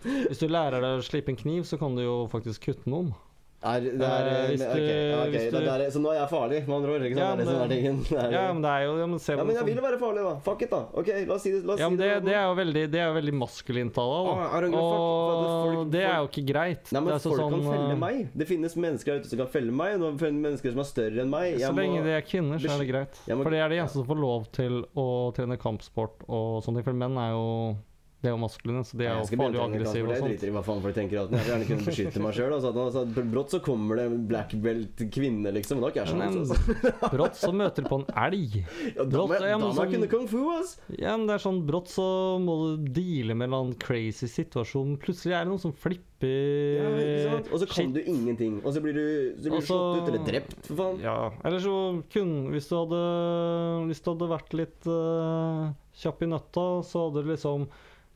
hvis du lærer deg å slippe en kniv, så kan du jo faktisk kutte noen. Er, det er, uh, hvis du- okay, ok, hvis det, du- det er, så nå er jeg farlig, med andre ord? Ikke sant? Ja, det er det som er men tingen. Ja, men det er jo ja, men se ja, men jeg vil jo være farlig, da. Fuck it, da. Ok, la oss si det. La oss Ja, men si det, det, er jo veldig, det er jo veldig maskulint av deg, Ah, fuck, for folk- Og det er jo ikke greit. Nei, men det er folk folk kan sånn, felle eh, meg. Det finnes mennesker der ute som kan felle meg. Og mennesker som er større enn meg. Så Jeg må- lenge de er kvinner, så er det greit. Må- For det er de eneste som får lov til å trene kampsport og sånne ting. For menn er jo Det er jo maskuline, så de er jo farlig farlige og aggressive Jeg driter i hva faen folk tenker. At jeg vil gjerne kunne beskytte meg sjøl. Altså, brått så kommer det en black belt kvinne, liksom. Da ikke Men. Altså. brått så møter du på en elg. Ja, da må jeg, sånn- kunne kung fu, ass. Ja, men det er sånn brått så må du deale med en crazy situasjon. Plutselig er det noen som flipper Ja, ikke sant? Og så kan shit. du ingenting. Og så blir du, så blir Og du slått ut eller drept, for faen. Ja, eller så kun Hvis du hadde Hvis du hadde vært litt uh, kjapp i nøtta, så hadde du liksom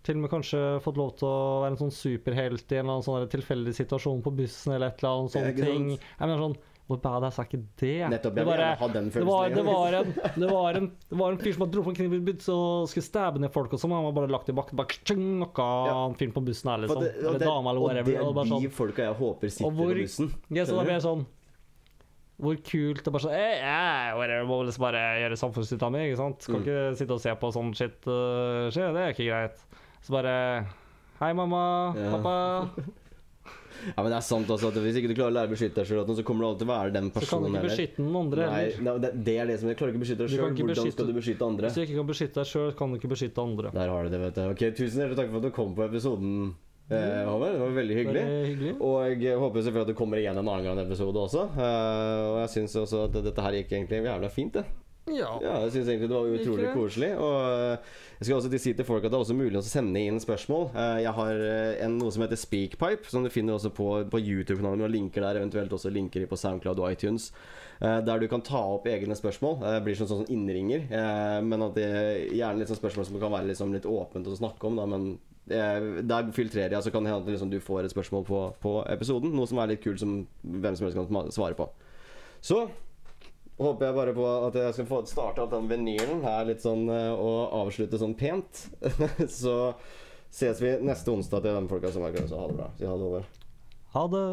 til og med kanskje fått lov til å være en sånn superhelt i en eller annen sånn tilfeldig situasjon på bussen eller et eller annet sånn ting. Jeg mener sånn Hvor badass er ikke det? Nettopp. Jeg vil bare, ha den det, var, det, var en, det, var en, det var en fyr som hadde dro på en kniv og skulle stabbe ned folk, og sånn. Han var bare lagt i bakken. Bare tjeng, knocka Ja. fyren på bussen her, liksom. det- eller det- dama, eller og det er de sånn folka jeg håper sitter hvor- på bussen. ja, så da blir jeg sånn Hvor kult det bare sånn hey, yeah, whatever, Må liksom bare gjøre samfunnsnytta mi? Skal Mm. ikke sitte og se på sånn shit uh, skje, det er ikke greit. Så bare Hei, mamma. Ja. Pappa. Ja, men det er sant også at hvis ikke du klarer å lære å beskytte deg sjøl, så kommer du alltid til å være den Så kan du ikke beskytte noen andre Nei, heller. det, det er det som jeg klarer ikke å beskytte deg sjøl. Hvordan beskytte- skal du beskytte andre? Hvis du ikke kan beskytte deg sjøl, kan du ikke beskytte andre. Der har du det, vet du. Ok, Tusen hjertelig takk for at du kom på episoden, eh, Håvard. Det var veldig hyggelig. Hyggelig. Og jeg håper selvfølgelig at du kommer igjen en annen gang i en episode også. Eh, og jeg syns også at dette her gikk egentlig jævla fint, det. Ja. Ja, jeg synes egentlig det var utrolig det? koselig. Og eh, jeg skal også si til folk at det er også mulig å sende inn spørsmål. Eh, Jeg har eh, en, noe som heter Speakpipe, som du finner også på, på YouTube-kanalen og linker der, eventuelt også linker på Soundcloud og iTunes. Der du kan ta opp egne spørsmål. Det blir sånn, sånn innringer. Men at det gjerne litt sånn spørsmål som kan være liksom litt åpent å snakke om, da, men der filtrerer jeg, så kan det hende at liksom du får et spørsmål på, på episoden. Noe som er litt kult, som hvem som helst kan svare på. Så håper jeg bare på at jeg skal få starte opp den vinylen her litt sånn eh, og avslutte sånn pent. så ses vi neste onsdag til de folka som er klare. Så ha det bra. Si ha det over. Ha det.